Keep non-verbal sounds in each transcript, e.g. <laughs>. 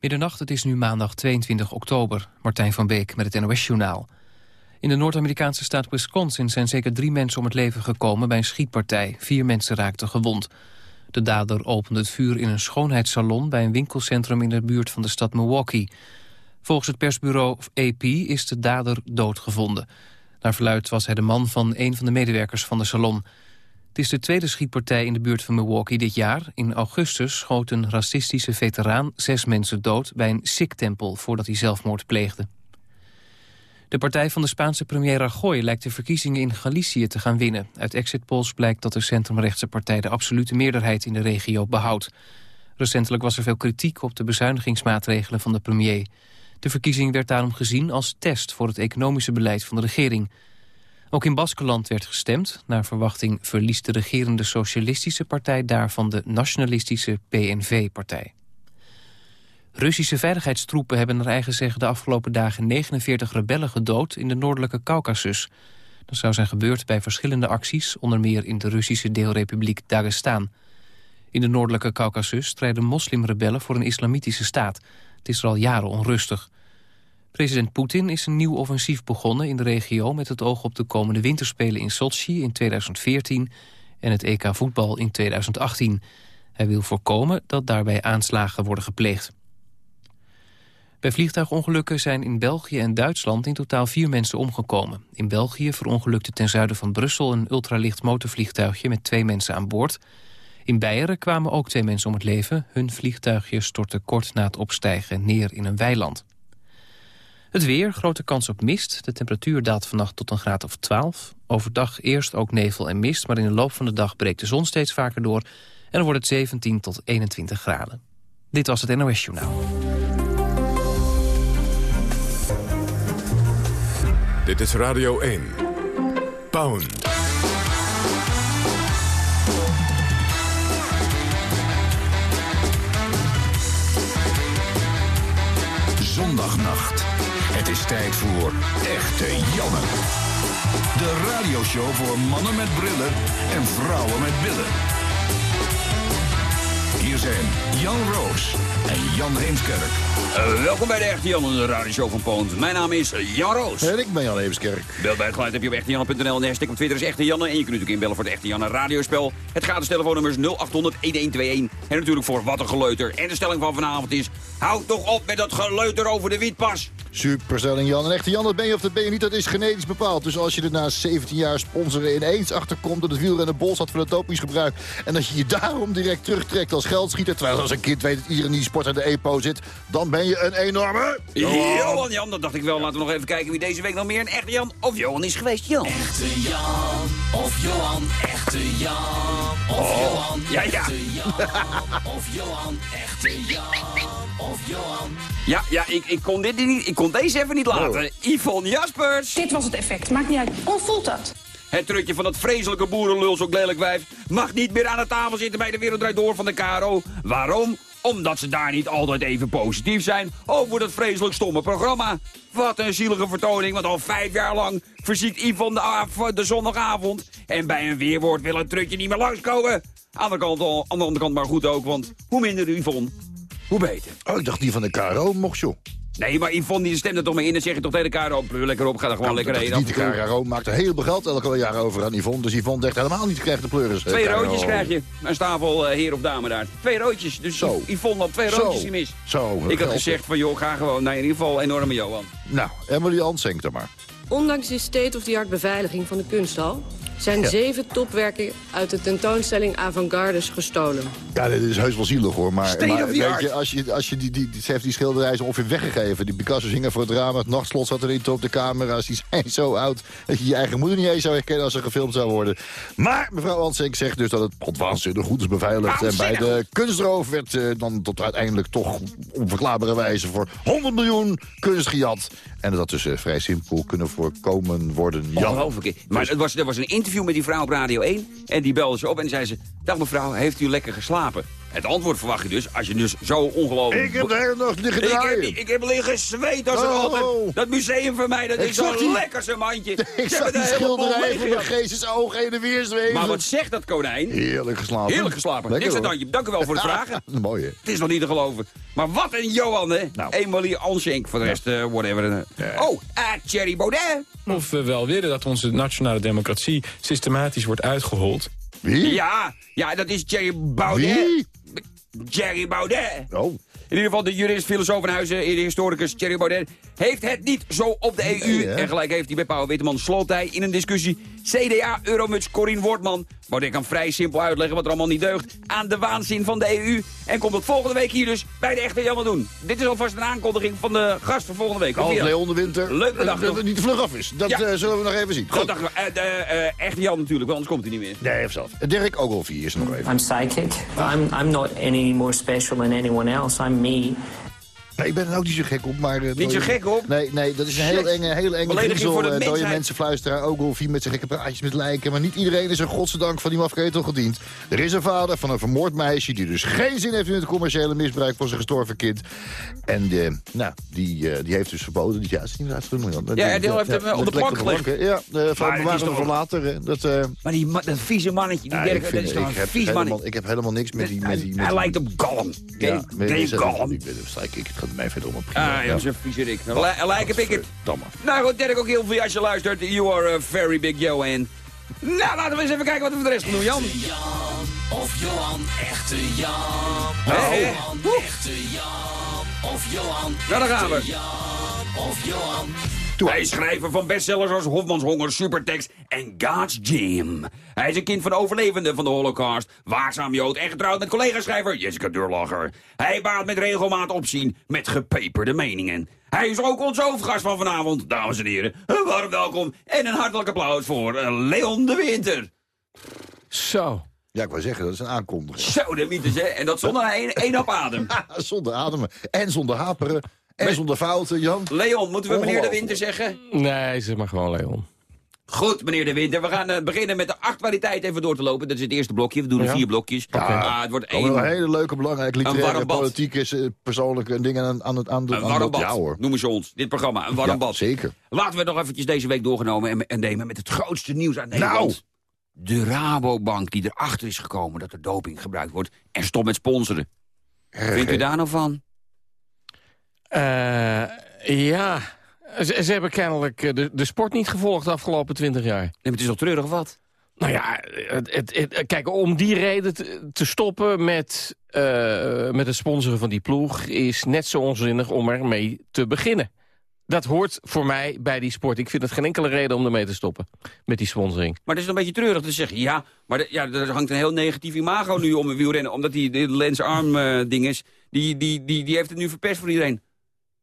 Middernacht, het is nu maandag 22 oktober. Martijn van Beek met het NOS-journaal. In de Noord-Amerikaanse staat Wisconsin zijn zeker drie mensen om het leven gekomen bij een schietpartij. Vier mensen raakten gewond. De dader opende het vuur in een schoonheidssalon bij een winkelcentrum in de buurt van de stad Milwaukee. Volgens het persbureau AP is de dader doodgevonden. Naar verluid was hij de man van een van de medewerkers van de salon. Het is de tweede schietpartij in de buurt van Milwaukee dit jaar. In augustus schoot een racistische veteraan zes mensen dood bij een Sikh-tempel voordat hij zelfmoord pleegde. De partij van de Spaanse premier Rajoy lijkt de verkiezingen in Galicië te gaan winnen. Uit exit polls blijkt dat de centrumrechtse partij de absolute meerderheid in de regio behoudt. Recentelijk was er veel kritiek op de bezuinigingsmaatregelen van de premier. De verkiezing werd daarom gezien als test voor het economische beleid van de regering. Ook in Baskeland werd gestemd. Naar verwachting verliest de regerende socialistische partij daarvan de nationalistische PNV-partij. Russische veiligheidstroepen hebben naar eigen zeggen de afgelopen dagen 49 rebellen gedood in de noordelijke Caucasus. Dat zou zijn gebeurd bij verschillende acties, onder meer in de Russische deelrepubliek Dagestan. In de noordelijke Caucasus strijden moslimrebellen voor een islamitische staat. Het is er al jaren onrustig. President Poetin is een nieuw offensief begonnen in de regio... met het oog op de komende winterspelen in Sochi in 2014... en het EK voetbal in 2018. Hij wil voorkomen dat daarbij aanslagen worden gepleegd. Bij vliegtuigongelukken zijn in België en Duitsland in totaal vier mensen omgekomen. In België verongelukte ten zuiden van Brussel een ultralicht motorvliegtuigje met twee mensen aan boord. In Beieren kwamen ook twee mensen om het leven. Hun vliegtuigje stortte kort na het opstijgen neer in een weiland. Het weer, grote kans op mist. De temperatuur daalt vannacht tot een graad of 12. Overdag eerst ook nevel en mist, maar in de loop van de dag breekt de zon steeds vaker door... en dan wordt het 17 tot 21 graden. Dit was het NOS Journaal. Dit is Radio 1. Pound. Het is tijd voor Echte Janne. De radioshow voor mannen met brillen en vrouwen met billen. Hier zijn Jan Roos en Jan Heemskerk. Uh, welkom bij de Echte Jan, de radioshow van Poont. Mijn naam is Jan Roos. En ik ben Jan Heemskerk. Bel bij het geluid heb je op echtejanne.nl en de hashtag op Twitter is Echte Janne. En je kunt natuurlijk inbellen voor de Echte Janne radiospel. Het gratis telefoonnummer is 0800-1121. En natuurlijk voor Wat een Geleuter. En de stelling van vanavond is... Houd toch op met dat geleuter over de wietpas. Superstelling Jan. En echte Jan, dat ben je of dat ben je niet, dat is genetisch bepaald. Dus als je er na 17 jaar sponsoren ineens achterkomt... dat het wielrennen bol staat voor het topisch gebruik... en dat je je daarom direct terugtrekt als geldschieter... terwijl als een kind weet dat iedereen die sport aan de EPO zit... dan ben je een enorme... Johan Jan, dat dacht ik wel. Laten we nog even kijken wie deze week nog meer een echte Jan of Johan is geweest. Jan. Echte Jan of Johan, echte Jan of Oh, Johan, ja, ja. echte Jan of Johan, echte Jan of Johan. Ja, ja, ik, ik, kon dit niet, ik kon deze even niet laten. Yvonne Jaspers. Dit was het effect. Maakt niet uit. Hoe voelt dat? Het trutje van dat vreselijke boerenlul, zo lelijk wijf... mag niet meer aan de tafel zitten bij de Wereld Draait Door van de KRO. Waarom? Omdat ze daar niet altijd even positief zijn over dat vreselijk stomme programma. Wat een zielige vertoning, want al vijf jaar lang verziekt Yvonne de, av- de zondagavond. En bij een weerwoord wil het trutje niet meer langskomen. Aan de, kant, aan de andere kant maar goed ook, want hoe minder Yvonne, hoe beter. Oh, ik dacht die van de KRO mocht, joh. Nee, maar Yvonne die stemt er toch mee in en zeg je toch tegen de KRO... pleur lekker op, ga er gewoon lekker Dat heen. Niet de. KRO maakt er heel veel geld elke jaar over aan Yvonne. Dus Yvonne zegt helemaal niet, krijgt de pleuris. eh, Twee KRO. roodjes krijg je. Een stapel eh, heer of dame daar. Twee roodjes. Dus Zo. Yvonne had twee Zo. roodjes die mis. Zo, Ik had gezegd van joh, ga gewoon. Nou, in ieder geval enorme Johan. Nou, Emily Ans, zenkt er maar. Ondanks de state-of-the-art beveiliging van de kunsthal... zijn Ja. zeven topwerken uit de tentoonstelling Avant-Gardes gestolen. Ja, dit is heus wel zielig hoor. Maar, State maar of the weet art. je, als je, als je die, die, die, ze heeft die schilderijen zo ongeveer weggegeven. Die Picasso hingen voor het raam, het nachtslot zat erin op de camera's. Die zijn zo oud dat je je eigen moeder niet eens zou herkennen als ze gefilmd zou worden. Maar mevrouw Ansink zegt dus dat het pand waanzinnig goed is beveiligd. En bij de kunstroof werd eh, dan tot uiteindelijk toch op onverklaarbare wijze voor 100 miljoen kunst gejat. En dat dus eh, vrij simpel kunnen voorkomen worden. Ongelooflijk. Maar het was, er was een interview met die vrouw op Radio 1. En die belde ze op en zei ze... Dag mevrouw, heeft u lekker geslapen? Het antwoord verwacht je dus, als je dus zo ongelooflijk... Ik heb de hele nacht liggen ik heb, ik heb liggen zweet als er Oh. altijd. Dat museum van mij, dat Ik is zo'n die- lekker zijn mandje. <laughs> Ik heb zag die schilderij van geestes oog heen en weer zweven. Maar wat zegt dat konijn? Heerlijk geslapen. Heerlijk geslapen. Lekker, Niks aan handje. Dank u wel voor de vragen. <laughs> Mooi, hè? Het is nog niet te geloven. Maar wat een Johan, hè? Nou. Emilie Anschenk. Voor de rest, eh, whatever. Oh, uh, Thierry Baudet. Of we wel willen dat onze nationale democratie systematisch wordt uitgehold. Wie? Ja, ja, dat is Thierry Baudet. Wie? Thierry Baudet. Oh. In ieder geval de jurist, filosoof en huizen, de historicus Thierry Baudet... heeft het niet zo op de EU. Nee, en gelijk heeft hij bij Pauw Witteman sloot hij in een discussie... CDA, Euromuts, Corine Wortman. Baudet kan vrij simpel uitleggen wat er allemaal niet deugt... aan de waanzin van de EU. En komt het volgende week hier dus bij de Echte Jammer doen. Dit is alvast een aankondiging van de gast van volgende week. Dan? Leon de Winter. Leuk bedacht, Dat het niet te vlug af is. Dat Ja. eh, zullen we nog even zien. Goed. we. Eh, eh, Echte Jan natuurlijk, want anders komt hij niet meer. Nee, zelf. Dirk Ogilvie is er nog even. I'm psychic. I'm, I'm not any more special than anyone else. I'm me. Nee, ik ben er ook niet zo gek op, maar... eh, Niet zo gek op? Nee, nee, dat is een heel enge, heel enge griezel. voor de eh, dode mensen fluisteren. Ogilvie met zijn gekke praatjes met lijken. Maar niet iedereen is er godzijdank van die mafketel gediend. Er is een vader van een vermoord meisje... die dus geen zin heeft in het commerciële misbruik van zijn gestorven kind. En eh, nou, die, eh, die heeft dus verboden... Die, ja, is niet doen, Jan. Ja, die heeft hem, op de plank gelegd. Ja, uh, van het bewaren voor later. Dat, eh, Maar die, ma- dat vieze mannetje, die ja, Dirk, dat is toch een heb vies helemaal, mannetje. ik heb helemaal niks met die... Met die met Hij lijkt op Gollum. Ja, Gollum? Ik ik. Gaat mij verder om Ah, ja, dat is een vieze rik. Li- Lijken pik het. Damme. Nou goed, Dirk, ook heel veel als je luistert. You are a very big Johan. Nou, laten we eens even kijken wat we voor de rest gaan doen, Jan. Jan of Johan, echte Jan. Hé. Johan, echte Jan of Johan. Nou, daar gaan we. echte Jan of Johan. Hij is schrijver van bestsellers als Hofmans Honger, Supertext en God's Gym. Hij is een kind van de overlevenden van de holocaust, waakzaam jood en getrouwd met collega-schrijver Jessica Durlacher. Hij baat met regelmaat opzien met gepeperde meningen. Hij is ook onze hoofdgast van vanavond, dames en heren. Een warm welkom en een hartelijk applaus voor eh, Leon de Winter. Zo. Ja, ik wou zeggen, dat is een aankondiging. Zo, de mythes, hè? En dat zonder één, één op adem. <laughs> zonder ademen en zonder haperen en zonder fouten, Jan. Leon, moeten we meneer de. Winter zeggen? Nee, zeg maar gewoon Leon. Goed, meneer De Winter. We gaan eh, beginnen met de actualiteit even door te lopen. Dat is het eerste blokje. We doen er Ja? vier blokjes. Ah, het wordt één, wel hele leuke, belangrijke Een literaire, bad. politieke, eh, persoonlijke dingen aan, aan het aan de een aan warm de- bad. Ja hoor. Noemen ze ons, dit programma. Een warm Ja, bad. zeker. Laten we het nog eventjes deze week doorgenomen en, en nemen met het grootste nieuws uit Nederland. Nou. De Rabobank die erachter is gekomen dat er doping gebruikt wordt en stopt met sponsoren. Vindt u daar nou van? Eh, ja, ze, ze hebben kennelijk eh, de, de sport niet gevolgd de afgelopen twintig jaar. Nee, maar het is toch treurig of wat? Nou ja, het, het, het- kijk, om die reden te, te stoppen met, eh, met het sponsoren van die ploeg... is net zo onzinnig om ermee te beginnen. Dat hoort voor mij bij die sport. Ik vind het geen enkele reden om ermee te stoppen met die sponsoring. Maar het is een beetje treurig te zeggen. Ja, maar de- ja, er hangt een heel negatief imago nu om een wielrennen. Omdat die de Lens Arm eh, ding is. Die, die, die, die heeft het nu verpest voor iedereen.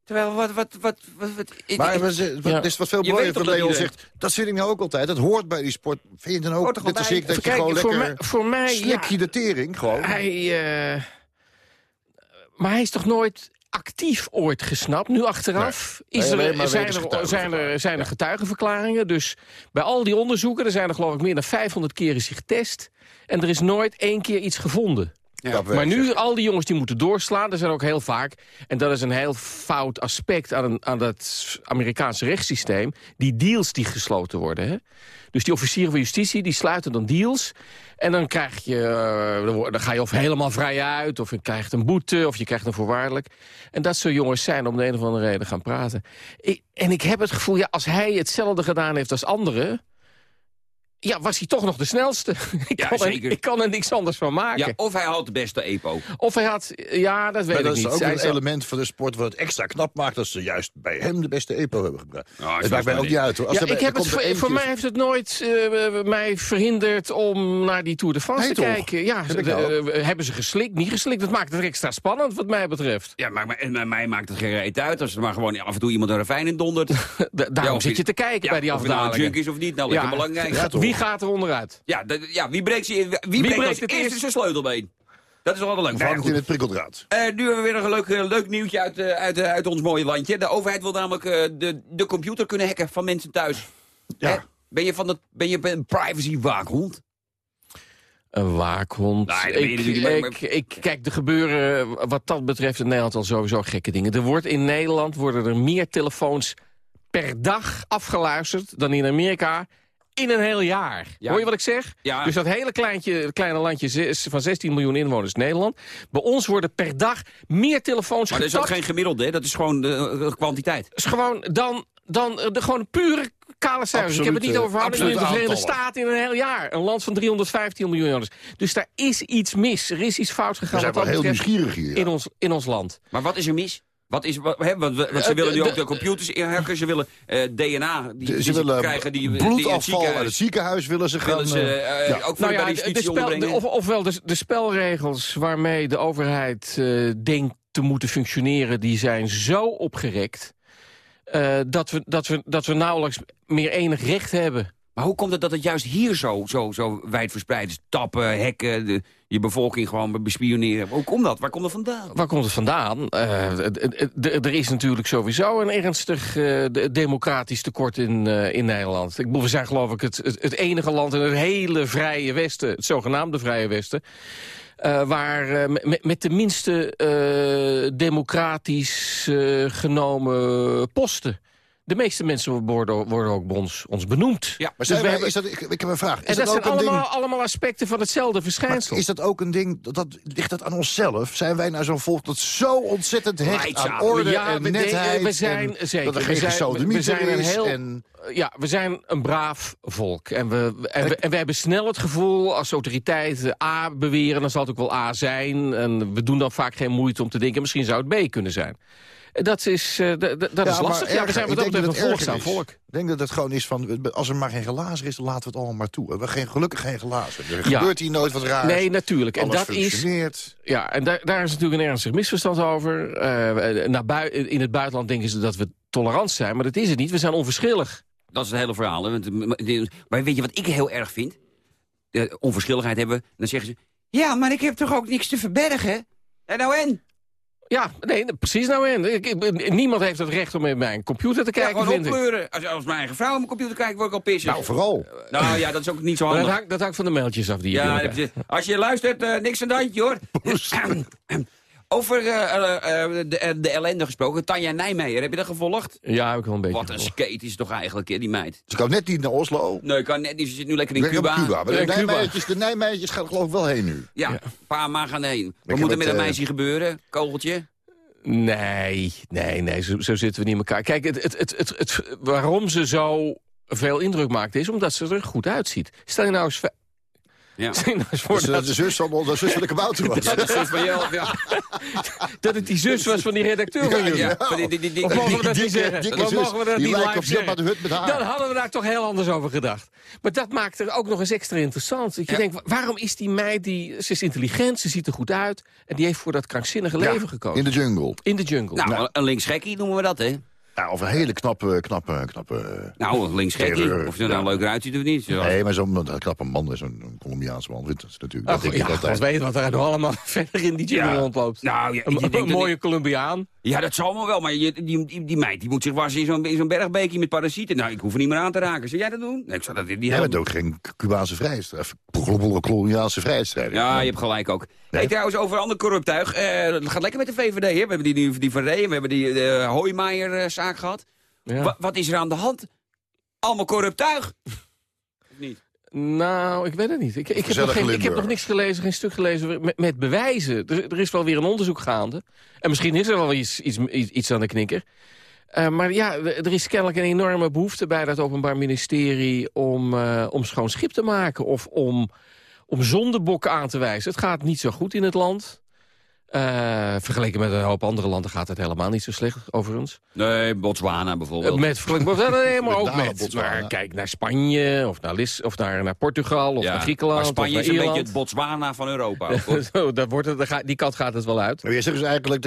Terwijl, wat... wat, wat, wat, wat ik- Maar ik- we ze- wat, Ja. is wat veel Je wat dat Leon zegt. Dat vind ik nou ook altijd. Dat hoort bij die sport. Vind je dan ook als gewoon ik dat je Kijk, gewoon voor, lekker mij, voor mij... slik ja, je de tering gewoon. Hij, eh, maar hij is toch nooit actief ooit gesnapt. Nu achteraf Nee, is er, maar zijn, er, zijn, er, getuigenverklaringen. zijn er getuigenverklaringen. Dus bij al die onderzoeken, er zijn er geloof ik meer dan 500 keer is hij getest. En er is nooit één keer iets gevonden. Ja, Maar nu, al die jongens die moeten doorslaan, er zijn ook heel vaak... en dat is een heel fout aspect aan, een, aan dat Amerikaanse rechtssysteem... die deals die gesloten worden. Hè? Dus die officieren van justitie, die sluiten dan deals... en dan, krijg je, eh, dan ga je of helemaal vrij uit... of je krijgt een boete, of je krijgt een voorwaardelijk. En dat soort jongens zijn om de een of andere reden gaan praten. Ik, en ik heb het gevoel, ja, als hij hetzelfde gedaan heeft als anderen... Ja, was hij toch nog de snelste. <laughs> ik, Ja, kan er, ik kan er niks anders van maken. ja, of hij had de beste EPO. Of hij had... Ja, dat weet Maar ik dat is niet. ook Hij een zou- element van de sport wat het extra knap maakt... dat ze juist bij hem de beste EPO hebben gebruikt. Nou, het maakt mij ook niet uit hoor. Als Ja, ik heb het, voor, mij heeft het nooit eh, mij verhinderd om naar die Tour de France Nee, te toch? kijken. Ja, Heb ik de- nou eh, hebben ze geslikt, niet geslikt? Dat maakt het extra spannend wat mij betreft. Ja, maar, maar en bij mij maakt het geen reet uit als er maar gewoon af en toe iemand een ravijn in dondert. <laughs> Da- daarom of zit je- te kijken bij die of nou een afdalingen. junk is of niet, nou lekker Ja. belangrijk. Wie gaat er onderuit? Ja, dat- ja wie breekt, ze- wie breekt, breekt als het eerste eerst? zijn sleutelbeen? Dat is wel altijd leuk. Nou hangt in het prikkeldraad. Eh, nu hebben we weer een leuk, eh, leuk nieuwtje uit, eh, uit, eh, uit ons mooie landje. De overheid wil namelijk eh, de, de computer kunnen hacken van mensen thuis. Ja. Hè? Ben je van het, ben je een privacy waakhond? Een waakhond. Nee, dat ik, ik, kijk, er gebeuren wat dat betreft in Nederland al sowieso gekke dingen. Er wordt in Nederland worden er meer telefoons per dag afgeluisterd dan in Amerika in een heel jaar. Ja. Hoor je wat ik zeg? Ja. Dus dat hele kleintje, kleine landje van 16 miljoen inwoners Nederland. Bij ons worden per dag meer telefoons Maar dat is ook geen gemiddelde, hè? Dat is gewoon de, de kwantiteit. is gewoon dan, dan eh, de gewoon pure kale cijfers. Ik heb het niet over verhoudingen in de Verenigde. Staten in een heel jaar. Een land van 315 miljoen inwoners. Dus daar is iets mis. Er is iets fout We gegaan zijn wat wel heel nieuwsgierig hier. ja. in, ons, in ons land. Maar wat is er mis? Wat is, wat, want ze Eh, willen nu ook de computers inhakken. Ze willen eh, DNA die, die ze willen krijgen die, die in het bloedafval uit ziekenhuis. het ziekenhuis willen ze gaan... willen ze eh, eh, ja. ook voor Nou bij ja, de de, de justitie spel, de- onderbrengen. of, ofwel de, de spelregels waarmee de overheid eh, denkt te moeten functioneren... die zijn zo opgerekt eh, dat, we, dat, we, dat we nauwelijks meer enig recht hebben. Maar hoe komt het dat het juist hier zo, zo, zo wijd verspreid is? Tappen, hacken, de, je bevolking gewoon bespioneren. Hoe komt dat? Waar komt dat vandaan? Waar komt het vandaan? Eh, er is natuurlijk sowieso een ernstig eh, de- democratisch tekort in, eh, in Nederland. Ik bedoel, we zijn geloof ik het, het, het enige land in het hele vrije Westen... het zogenaamde vrije Westen... waar met, de minste democratisch genomen posten... De meeste mensen worden, worden ook bij ons, ons benoemd. Ja, Maar Dus wij, hebben- is dat, ik, ik heb een vraag. Is en dat, dat, ook zijn een allemaal, ding... allemaal aspecten van hetzelfde verschijnsel. Maar is dat ook een ding, dat, dat, ligt dat aan onszelf? Zijn wij nou zo'n volk dat zo ontzettend hecht aan orde Ja, en we netheid? we zijn- en zeker, dat er we geen zijn een is? heel- En, Ja, we zijn een braaf volk. En we, en, we, en we hebben snel het gevoel, als autoriteiten A beweren... dan zal het ook wel A zijn. En we doen dan vaak geen moeite om te denken... misschien zou het B kunnen zijn. Dat is, eh, dat Ja, is lastig. Ja, we zijn wat Ik dat betreft een het volgzaam is. volk. Ik denk dat het gewoon is van, als er maar geen glazen is, dan laten we het allemaal maar toe. We hebben geen, gelukkig geen glazen. Er Ja. gebeurt hier nooit wat raars. Nee, natuurlijk. En Alles dat is, functioneert. ja, en daar, daar is natuurlijk een ernstig misverstand over. Eh, naar in het buitenland denken ze dat we tolerant zijn, maar dat is het niet. We zijn onverschillig. Dat is het hele verhaal. Hè? Want, Maar weet je wat ik heel erg vind? De onverschilligheid hebben. Dan zeggen ze... Ja, maar ik heb toch ook niks te verbergen? En nou en? Ja, nee, precies nou in. Ik- ik- Niemand heeft het recht om in mijn computer te Ja, kijken, gewoon vind ik. opkleuren. Als, als mijn eigen vrouw op mijn computer kijkt, word ik al pissig. Nou, vooral. Nou ja, dat is ook niet zo handig. dat, hangt, dat hangt van de mailtjes af die je Ja, als je luistert, eh, niks aan de handje hoor. <clears throat> <clears throat> Over eh, eh, eh, de, de ellende gesproken. Tanja Nijmeijer, heb je dat gevolgd? Ja, heb ik wel een beetje Wat een gevolgd. skate is het toch eigenlijk, die meid. Ze kan net niet naar Oslo. Nee, ik kan net niet. Ze zit nu lekker in Lekker Cuba. Cuba. Maar de Cuba. De Nijmeijers gaan er geloof ik wel heen nu. Ja, een paar maanden gaan heen. Wat moet er met een meisje gebeuren? Kogeltje? Nee, nee, nee, zo, zo zitten we niet in elkaar. Kijk, het, het, het, het, het- waarom ze zo veel indruk maakt is omdat ze er goed uitziet. Stel je nou eens, Ja. <laughs> voor Dat de zus van, de <laughs> zus van de kabouter was. Dat is zus van ja. <laughs> dat het die zus was van die redacteur van jullie. ja. die- die- die- die- Of mogen we dat Die niet zeggen? Of mogen we dat die niet lijkt live zeggen? de Hut met haar. Dan hadden we daar toch heel anders over gedacht. Maar dat maakt er ook nog eens extra interessant. Dat je Ja. denkt, waarom is die meid, die, ze is intelligent, ze ziet er goed uit... en die heeft voor dat krankzinnige Ja, leven gekozen. In de jungle. In de jungle. Nou, een linksgekkie noemen we dat, hè? Ja, of een hele knappe, knappe, knappe... Nou, een linksgekkie. Terreur. Of ze er nou Ja. leuker uitziet of niet. Nee, maar zo'n een knappe man is een, Colombiaanse man. Dat is natuurlijk, dat Ach, denk ja, ik altijd. weet wat er nou allemaal <laughs> verder in die jungle rondloopt. Nou, ja, Een, je een dat mooie Colombiaan. Ja, dat zal maar wel. Maar je, die, die, die meid die moet zich wassen in zo'n in zo'n bergbeekje met parasieten. Nou, ik hoef er niet meer aan te raken. Zou jij dat doen? Nee, ik zou dat niet Jij bent ook geen Cubaanse vrijheid. Colombiaanse vrijheidsstrijder. Ja, je hebt gelijk ook. Hey, trouwens, over ander corruptuig. Eh het gaat lekker met de VVD, hè? We hebben die, die, die Van Rey, we hebben die eh Hoijmaier-zaak gehad. Ja. Wa- wat is er aan de hand? Allemaal corruptuig. Of niet? Nou, ik weet het niet. Ik, ik, heb, nog geen, ik heb nog niks gelezen, geen stuk gelezen met, met bewijzen. Er, er is wel weer een onderzoek gaande. En misschien is er wel iets, iets, iets, iets aan de knikker. Eh, maar ja, er is kennelijk een enorme behoefte bij dat Openbaar Ministerie... om, eh, om schoon schip te maken of om, om zondebokken aan te wijzen. Het gaat niet zo goed in het land. Eh, vergeleken met een hoop andere landen gaat het helemaal niet zo slecht, overigens. Nee, Botswana bijvoorbeeld. Met nee, <laughs> maar Met ook met. Botswana. Maar kijk naar Spanje, of naar, Lis, of naar, naar Portugal, of Ja, naar Griekenland, maar Spanje of is een beetje het Botswana van Europa. <laughs> Zo, dat wordt het, daar gaat- die kant gaat het wel uit. Maar je zegt dus eigenlijk,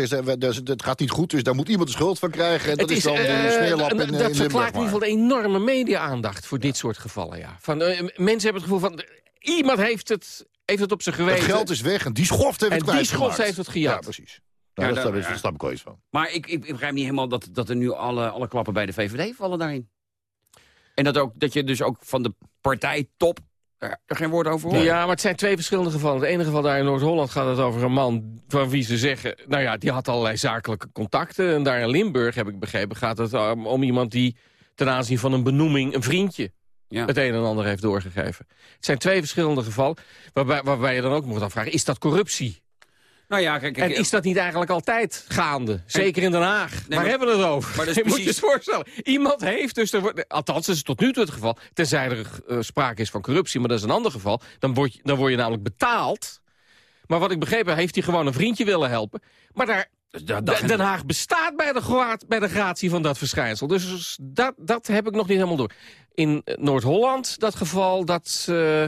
het gaat niet goed, dus daar moet iemand de schuld van krijgen. En dat Het is dan eh, de in, dat in Limburg verklaart in ieder geval de enorme media-aandacht voor dit soort gevallen. Ja. Van, eh, mensen hebben het gevoel van, iemand heeft het, heeft het op zich Het geweten. geld is weg en die schoft heeft En het die kwijtgemaakt. schoft heeft het gejat. Ja, precies. Nou, Ja, ik- ja. daar snap ik wel iets van. Maar ik, ik, ik begrijp niet helemaal dat, dat er nu alle, alle klappen bij de VVD vallen daarin. En dat, ook, dat je dus ook van de partijtop Daar er geen woord over hoor. Ja, maar het zijn twee verschillende gevallen. Het ene geval daar in Noord-Holland gaat het over een man... van wie ze zeggen, nou ja, die had allerlei zakelijke contacten. En daar in Limburg, heb ik begrepen, gaat het om, om iemand die... ten aanzien van een benoeming een vriendje Ja. het een en ander heeft doorgegeven. Het zijn twee verschillende gevallen waarbij, waarbij je dan ook moet afvragen... is dat corruptie? Nou ja, kijk, kijk, En is dat niet eigenlijk altijd gaande? Zeker in Den Haag. Waar maar- hebben we het over? maar dat is <laughs> je moet je eens voorstellen. Iemand heeft dus... Er, althans, dat is tot nu toe het geval. Tenzij er eh, sprake is van corruptie, maar dat is een ander geval. Dan word, je, dan word je namelijk betaald. Maar wat ik begrepen heb, heeft hij gewoon een vriendje willen helpen. Maar daar, Den Haag bestaat bij de, graad, bij de gratie van dat verschijnsel. Dus dat, dat heb ik nog niet helemaal door. In eh, Noord-Holland, dat geval, dat... eh,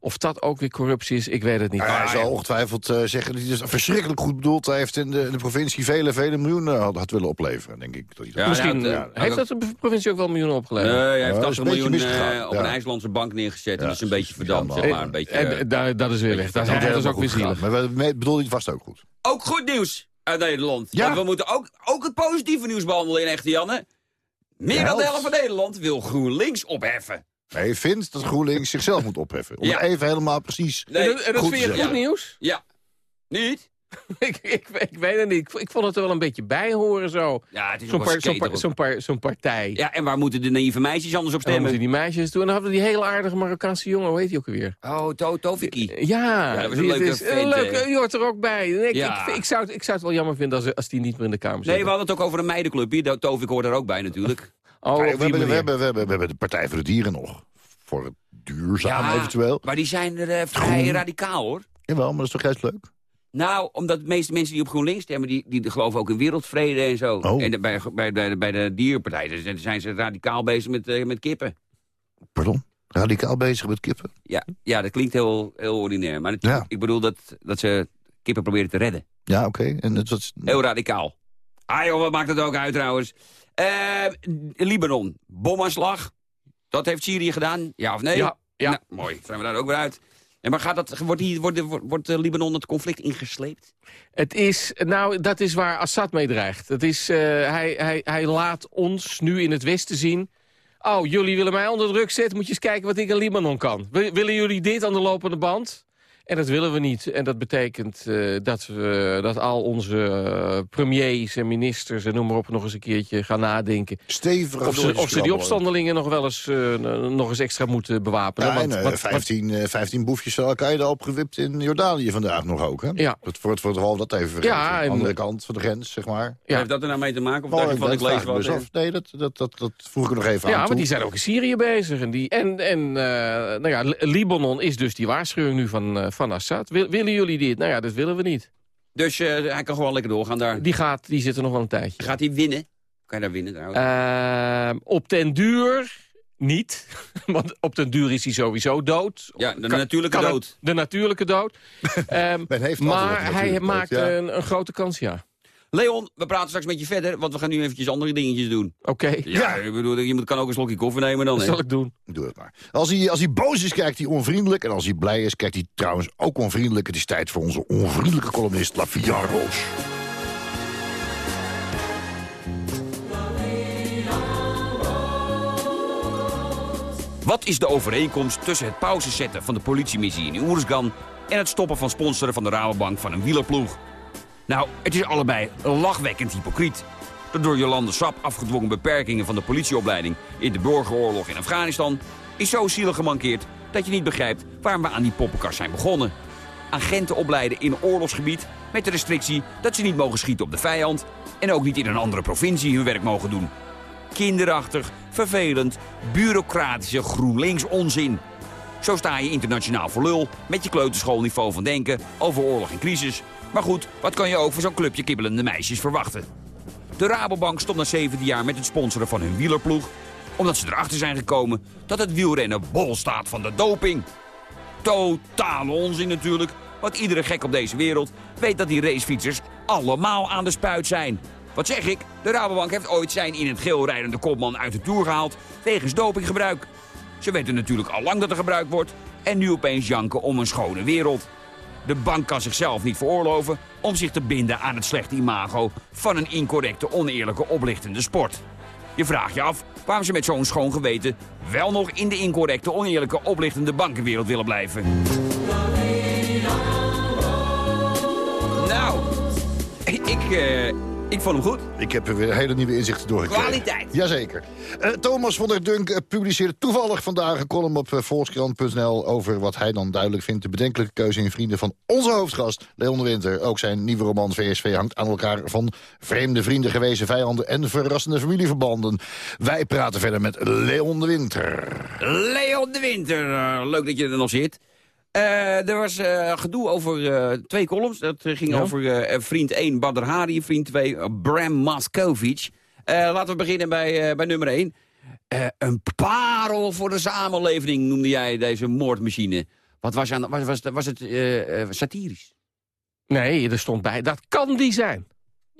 of dat ook weer corruptie is, ik weet het niet. Nou, hij zal ongetwijfeld eh, zeggen dat hij het verschrikkelijk goed bedoeld heeft... en de, de provincie vele, vele miljoenen had, had willen opleveren, denk ik. Dat hij dat- Ja, Misschien ja, ja, heeft dat de provincie ook wel miljoenen opgeleverd. Nee, hij heeft dat is 80 een beetje miljoen eh, op ja. een IJslandse bank neergezet. dat is een beetje verdampt, zeg maar. Een beetje, En, dat is weer weg. Dat, is ook weer zielig. Maar bedoelde hij vast ook goed. Ook goed nieuws uit Nederland. Ja. Want we moeten ook, ook het positieve nieuws behandelen in Echte Janne. Meer De dan de helft. van Nederland wil GroenLinks opheffen. Hij vindt dat GroenLinks zichzelf moet opheffen. Om Ja. het even helemaal precies... En dat, en dat Goed vind je goed nieuws? Ja. Niet? <laughs> ik, ik, ik weet het niet. Ik, ik vond het er wel een beetje bij horen zo. Ja, het is Zo'n par, par, par, zo'n partij. Ja, en waar moeten de naïeve meisjes anders op En dan moeten stemmen? die meisjes doen. En dan hadden we die hele aardige Marokkaanse jongen. Hoe heet die ook alweer? Oh, to Toviki. Ja, Ja, dat was een die- leuke het is vent, leuke, hè? die hoort er ook bij. Nee, ik, Ja. ik, ik, zou het, ik zou het wel jammer vinden als, als die niet meer in de Kamer zit. Nee, we hadden het ook over een meidenclubje. Dat Tovik hoort er ook bij natuurlijk. <laughs> oh, we, hebben, we, hebben, we, hebben, we hebben de Partij voor de Dieren nog. Voor het duurzaam Ja, eventueel. Maar die zijn er eh, vrij Groen. radicaal hoor. Jawel, maar dat is toch juist leuk? Nou, omdat de meeste mensen die op GroenLinks stemmen... die, die geloven ook in wereldvrede en zo. Oh. En bij, bij, de, bij de dierpartij dus zijn ze radicaal bezig met, eh, met kippen. Pardon? Radicaal bezig met kippen? Ja, ja dat klinkt heel, heel ordinair. Maar het- Ja. ik bedoel dat, dat ze kippen proberen te redden. Ja, oké. En was... Heel radicaal. Ah joh, wat maakt het ook uit trouwens. Eh, Libanon, bomaanslag. Dat heeft Syrië gedaan, ja of nee? Ja, ja. Nou, mooi, zijn we daar ook weer uit. En maar gaat dat, wordt, hier, wordt, wordt, eh, Libanon het conflict ingesleept? Het is, nou, dat is waar Assad mee dreigt. Het is, eh, hij, hij, hij laat ons nu in het Westen zien... Oh, jullie willen mij onder druk zetten, moet je eens kijken wat ik in Libanon kan. Wil- Willen jullie dit aan de lopende band? En dat willen we niet. En dat betekent eh, dat, we, dat al onze eh, premiers en ministers... en noem maar op nog eens een keertje gaan nadenken... Stevig of ze, of ze die opstandelingen nog wel eens, eh, nog eens extra moeten bewapenen. Ja, Want- en, eh, want- 15, eh, 15 boefjes van Al-Qaeda opgewipt in Jordanië vandaag nog ook. Hè? Ja. Dat voor het voor het half dat even Ja, vergeten. en- Andere kant van de grens, zeg maar. Ja. Heeft dat er nou mee te maken? Of Oh, dacht van, ik dat lees wat? dus af. Nee, dat, dat, dat, dat vroeg ik nog even Ja, aan maar toe. die zijn ook in Syrië bezig. En, die, en, en eh, nou ja, Li- Libanon is dus die waarschuwing nu van, eh, van Assad. Wil- willen jullie dit? Nou ja, dat willen we niet. Dus eh, hij kan gewoon lekker doorgaan daar. Die, gaat, die zit er nog wel een tijdje. Gaat hij winnen? Kan je daar winnen trouwens? Ehm, op den duur niet. <laughs> Want op den duur is hij sowieso dood. ja, de Kan- natuurlijke kan het- dood. De natuurlijke dood. <laughs> Ehm, Men heeft altijd maar hij maakt ja. een, een grote kans, ja. Leon, we praten straks met je verder, want we gaan nu eventjes andere dingetjes doen. Oké, Ja, ik bedoel, je moet, kan ook een slokje koffie nemen dan. dat zal ik doen. Doe het maar. Als hij, als hij boos is, kijkt hij onvriendelijk. En als hij blij is, kijkt hij trouwens ook onvriendelijk. Het is tijd voor onze onvriendelijke columnist La Roos. Wat is de overeenkomst tussen het pauzezetten van de politiemissie in Oersgan... en het stoppen van sponsoren van de Rabobank van een wielerploeg? Nou, het is allebei lachwekkend hypocriet. De door Jolande Sap afgedwongen beperkingen van de politieopleiding... in de burgeroorlog in Afghanistan... is zo zielig gemankeerd dat je niet begrijpt waarom we aan die poppenkast zijn begonnen. Agenten opleiden in oorlogsgebied met de restrictie dat ze niet mogen schieten op de vijand... en ook niet in een andere provincie hun werk mogen doen kinderachtig, vervelend, bureaucratische GroenLinks onzin. Zo sta je internationaal voor lul met je kleuterschoolniveau van denken over oorlog en crisis. Maar goed, wat kan je ook van zo'n clubje kibbelende meisjes verwachten? De Rabobank stond na 17 jaar met het sponsoren van hun wielerploeg... omdat ze erachter zijn gekomen dat het wielrennen bol staat van de doping. Totale onzin natuurlijk, want iedere gek op deze wereld weet dat die racefietsers allemaal aan de spuit zijn. Wat zeg ik? De Rabobank heeft ooit zijn in het geel rijdende kopman uit de Tour gehaald wegens dopinggebruik. Ze weten natuurlijk al lang dat er gebruikt wordt en nu opeens janken om een schone wereld. De bank kan zichzelf niet veroorloven om zich te binden aan het slechte imago van een incorrecte, oneerlijke, oplichtende sport. Je vraagt je af waarom ze met zo'n schoon geweten... wel nog in de incorrecte, oneerlijke, oplichtende bankenwereld willen blijven. Nou, ik, eh, ik vond hem goed. Ik heb er weer hele nieuwe inzichten doorgekregen. Kwaliteit. Jazeker. Eh, Thomas van der Dunk eh, publiceerde toevallig vandaag een column op eh, Volkskrant.nl... over wat hij dan duidelijk vindt de bedenkelijke keuze in vrienden van onze hoofdgast, Leon de Winter. Ook zijn nieuwe roman VSV hangt aan elkaar van vreemde vrienden, gewezen vijanden... en verrassende familieverbanden. Wij praten verder met Leon de Winter. Leon de Winter, leuk dat je er nog zit. Eh, er was eh, gedoe over eh, twee columns. Dat ging Ja. over vriend 1 Badr Hari, vriend 2 eh, Bram Moskovic. Eh, laten we beginnen bij, bij nummer 1. een parel voor de samenleving noemde jij deze moordmachine. Wat was, aan, was, was, was het satirisch? Nee, er stond bij, dat kan die zijn.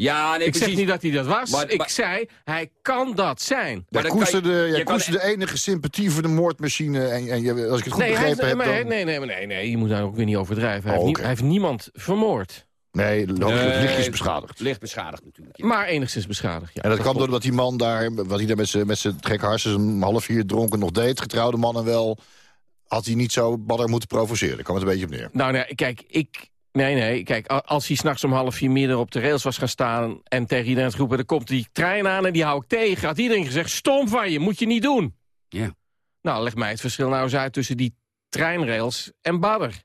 Ja, nee, ik precies. zeg niet dat hij dat was. Maar- ik maar- zei, hij kan dat zijn. Maar Jij koesterde, je- jij je kan- koesterde enige sympathie voor de moordmachine. En, en je, als ik het goed Nee, begrepen heeft, heb, maar, dan... nee, nee, nee, nee, nee, je moet daar ook weer niet overdrijven. Hij, Oh, heeft, hij heeft niemand vermoord. Nee, Nee. lichtjes beschadigd. Licht beschadigd natuurlijk. ja. Maar enigszins beschadigd, ja. En dat kwam klopt. doordat die man daar, wat hij daar met zijn met zijn gek hartjes om half vier dronken nog deed, getrouwde mannen wel, had hij niet zo badder moeten provoceren. Daar kwam het een beetje op neer. Nou, nee, kijk, ik... Nee, nee, kijk, als hij s'nachts om half vier midden op de rails was gaan staan... en tegen iedereen geroepen, er komt die trein aan en die hou ik tegen... had iedereen gezegd, stom van je, moet je niet doen. Ja. Nou, leg mij het verschil nou eens uit tussen die treinrails en badder.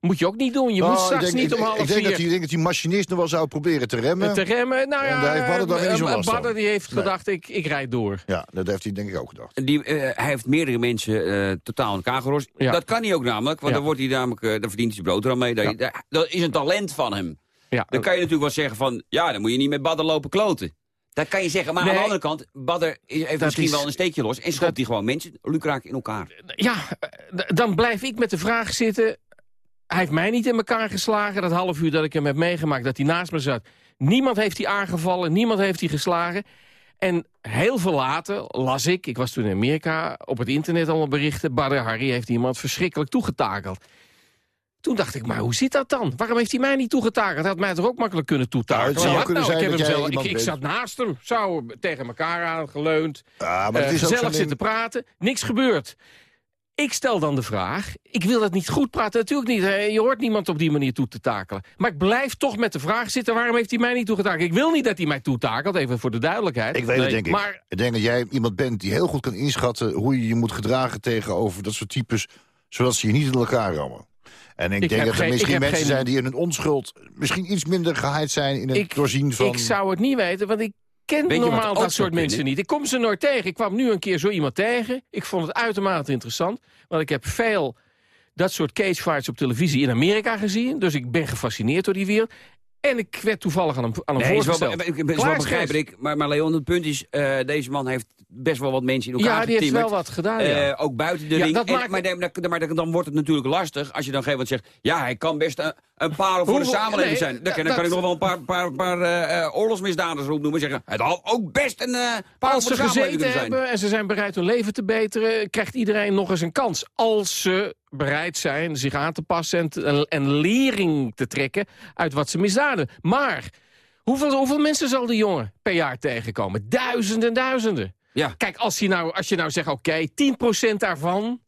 Moet je ook niet doen, je moet Oh, straks denk, niet ik, om half ik denk vier... dat, die, ik denk dat die machinist nog wel zou proberen te remmen. te remmen, nou En ja, daar heeft Badder dan weer niet zo'n eh, last van. Badder die heeft Nee. gedacht, ik, ik rijd door. Ja, dat heeft hij denk ik ook gedacht. Die, eh, hij heeft meerdere mensen eh, totaal in elkaar gerost. Ja. Dat kan hij ook namelijk, want Ja. dan, wordt hij namelijk, eh, dan verdient hij zijn brood er aan mee. Dat, Ja. dat- dat is een talent van hem. Ja, Dan kan je natuurlijk wel zeggen van... ja, dan moet je niet met Badder lopen kloten. Dat kan je zeggen, maar aan de andere kant... Badder heeft misschien is- wel een steekje los... en schopt hij gewoon mensen lukraak in elkaar. ja, eh, dan blijf ik met de vraag zitten... Hij heeft mij niet in elkaar geslagen. Dat half uur dat ik hem heb meegemaakt, dat hij naast me zat. Niemand heeft hij aangevallen, niemand heeft hij geslagen. En heel veel later las ik, ik was toen in Amerika... op het internet allemaal berichten... Badr Harry heeft iemand verschrikkelijk toegetakeld. Toen dacht ik, maar hoe zit dat dan? Waarom heeft hij mij niet toegetakeld? Hij had mij toch ook makkelijk kunnen toetakelen? Nou, zou zijn ik, heb dat hem jij zelf- iemand ik, ik bent- zat naast hem, zo tegen elkaar aangeleund. Ah, maar het Eh, is zitten praten, niks gebeurd. Ik stel dan de vraag, ik wil dat niet goed praten, natuurlijk niet. Je hoort niemand op die manier toe te takelen. Maar ik blijf toch met de vraag zitten, waarom heeft hij mij niet toegetakeld? Ik wil niet dat hij mij toetakelt, even voor de duidelijkheid. Ik weet het, Nee, denk ik. Maar Ik denk dat jij iemand bent die heel goed kan inschatten... hoe je je moet gedragen tegenover dat soort types... zodat ze je niet in elkaar rammen. En ik, Ik denk dat er geen- ik misschien mensen geen- zijn die in hun onschuld... misschien iets minder gehaaid zijn in het ik, doorzien van... ik zou het niet weten, want ik ken Weet normaal dat soort mensen niet. Ik kom ze nooit tegen. Ik kwam nu een keer zo iemand tegen. Ik vond het uitermate interessant, want ik heb veel dat soort cagefights op televisie in Amerika gezien. Dus ik ben gefascineerd door die wereld. En ik werd toevallig aan hem, aan hem Nee, is wel, voorgesteld. is wel begrijpelijk. Maar, maar Leon, het punt is... eh, deze man heeft best wel wat mensen in elkaar Ja, die heeft getimmerd. wel wat gedaan, ja. Eh, ook buiten de Ja, ring. dat En- maakt- maar, dan- maar, dan wordt het natuurlijk lastig als je dan gegeven zegt... ja, hij kan best een, een parel voor de samenleving nee, zijn. Dan, kan- dan dat- kan ik nog wel een paar, paar, paar eh, eh, oorlogsmisdadigers opnoemen en zeggen... het had ook best een eh parel Als voor ze gezeten kunnen zijn. hebben en ze zijn bereid hun leven te beteren... krijgt iedereen nog eens een kans. Als ze bereid zijn zich aan te passen en, te- en lering te trekken... uit wat ze misdaden. Maar hoeveel, hoeveel mensen zal die jongen per jaar tegenkomen? Duizenden, duizenden. Ja. Kijk, als, hij nou, als je nou zegt, oké, 10% daarvan...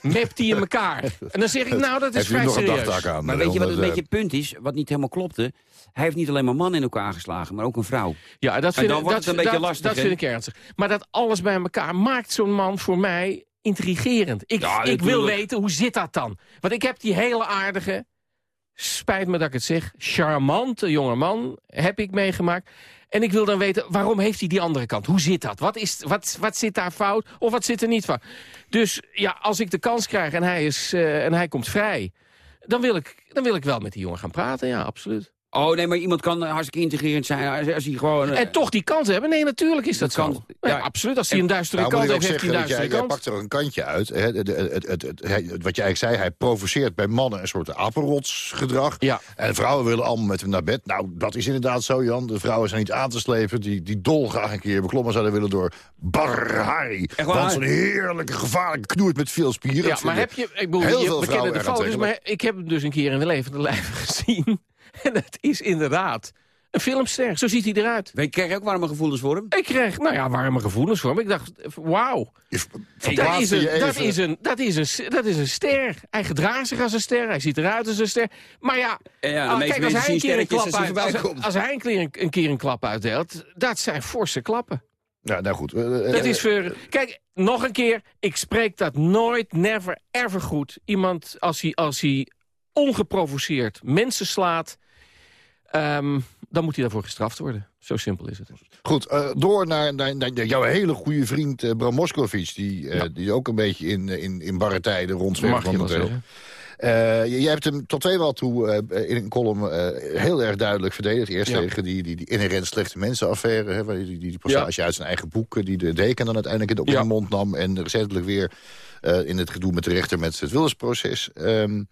mept hij in elkaar. En dan zeg ik, nou, dat is vrij serieus. aan? Maar eh, weet je wat een onder, beetje het punt is? Wat niet helemaal klopte. Hij heeft niet alleen maar man in elkaar geslagen, maar ook een vrouw. Ja, dat vind, dan ik- wordt dat, het een beetje dat- lastig, Dat vind ik ernstig. Maar dat alles bij elkaar maakt zo'n man voor mij intrigerend. Ik, Ja, ik wil weten, hoe zit dat dan? Want ik heb die hele aardige, spijt me dat ik het zeg... charmante jongeman heb ik meegemaakt. En ik wil dan weten, waarom heeft hij die andere kant? Hoe zit dat? Wat, is, wat, wat zit daar fout of wat zit er niet fout? Dus ja, als ik de kans krijg en hij, is, eh, en hij komt vrij... Dan wil, ik, dan wil ik wel met die jongen gaan praten, ja, absoluut. Oh nee, maar iemand kan eh, hartstikke integrerend zijn als, als hij gewoon... eh, En toch die kans hebben? Nee, natuurlijk is dat, Dat kan- ja. absoluut. Als hij een duistere Nou, kant heeft, heeft hij een duistere jij kant. pakt er een kantje uit. Hè? Het, het, het, wat je eigenlijk zei, hij provoceert bij mannen een soort apenrotsgedrag. Ja. En vrouwen willen allemaal met hem naar bed. Nou, dat is inderdaad zo, Jan. De vrouwen zijn niet aan te slepen. Die, die dolgraag een keer beklommen zouden willen door Barhari. Echt waar? Want zo'n heerlijke, gevaarlijke knoeit met veel spieren. Ja, maar heb je... Ik bedoel, heel je, veel we vrouwen kennen de foto's, maar ik heb hem dus een keer in de levende lijf <laughs> gezien. <laughs> En het is inderdaad Een filmster, zo ziet hij eruit. Krijg je ook warme gevoelens voor hem? Ik kreeg, nou ja, warme gevoelens voor hem. Ik dacht, wauw. Dat is, een, dat, is een, dat, is een, dat is een ster. Hij gedraagt zich als een ster. Hij ziet eruit als een ster. Maar ja, Ja, ja, de meeste kijk, als hij, een keer een klap als hij uit, voorbij als, komt. als hij een keer een, een keer een klap uitdeelt, dat zijn forse klappen. Ja, nou goed. eh, eh, Dat is voor... Kijk, nog een keer, ik spreek dat nooit, never, ever goed. Iemand, als hij, als hij ongeprovoceerd mensen slaat... ehm, dan moet hij daarvoor gestraft worden. Zo simpel is het. Goed, eh, door naar, naar, naar jouw hele goede vriend eh, Bram Moskowitz... die, eh, die ook een beetje in, in, in barre tijden rondzwerft wel momenteel. jij hebt hem tot tweemaal toe eh, in een column heel erg duidelijk verdedigd. Eerst Ja. tegen die, die, die inherent slechte mensenaffaire. Hè, waar die, die, die passage uit zijn eigen boek... die de deken dan uiteindelijk in de, mond nam. En recentelijk weer in het gedoe met de rechter met het Wildersproces. Ehm,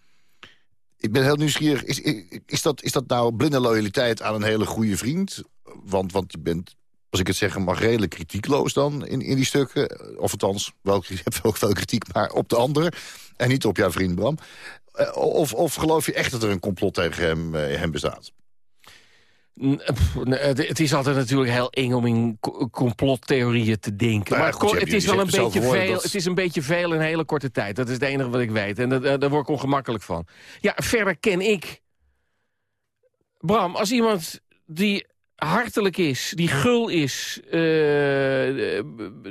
ik ben heel nieuwsgierig. Is, is, dat, is dat nou blinde loyaliteit aan een hele goede vriend? Want, want je bent, als ik het zeggen mag, redelijk kritiekloos dan in, in die stukken. Of althans, wel, <laughs> je hebt ook veel kritiek, maar op de ander. En niet op jouw vriend Bram. Eh, Of, of geloof je echt dat er een complot tegen hem, eh, hem bestaat? N- Het is altijd natuurlijk heel eng om in co- complottheorieën te denken. Nou maar goed, het is wel een beetje veel. Het is een beetje veel in een hele korte tijd. Dat is het enige wat ik weet. En dat, eh, daar word ik ongemakkelijk van. Ja, verder ken ik... Bram, als iemand die hartelijk is, die gul is, eh,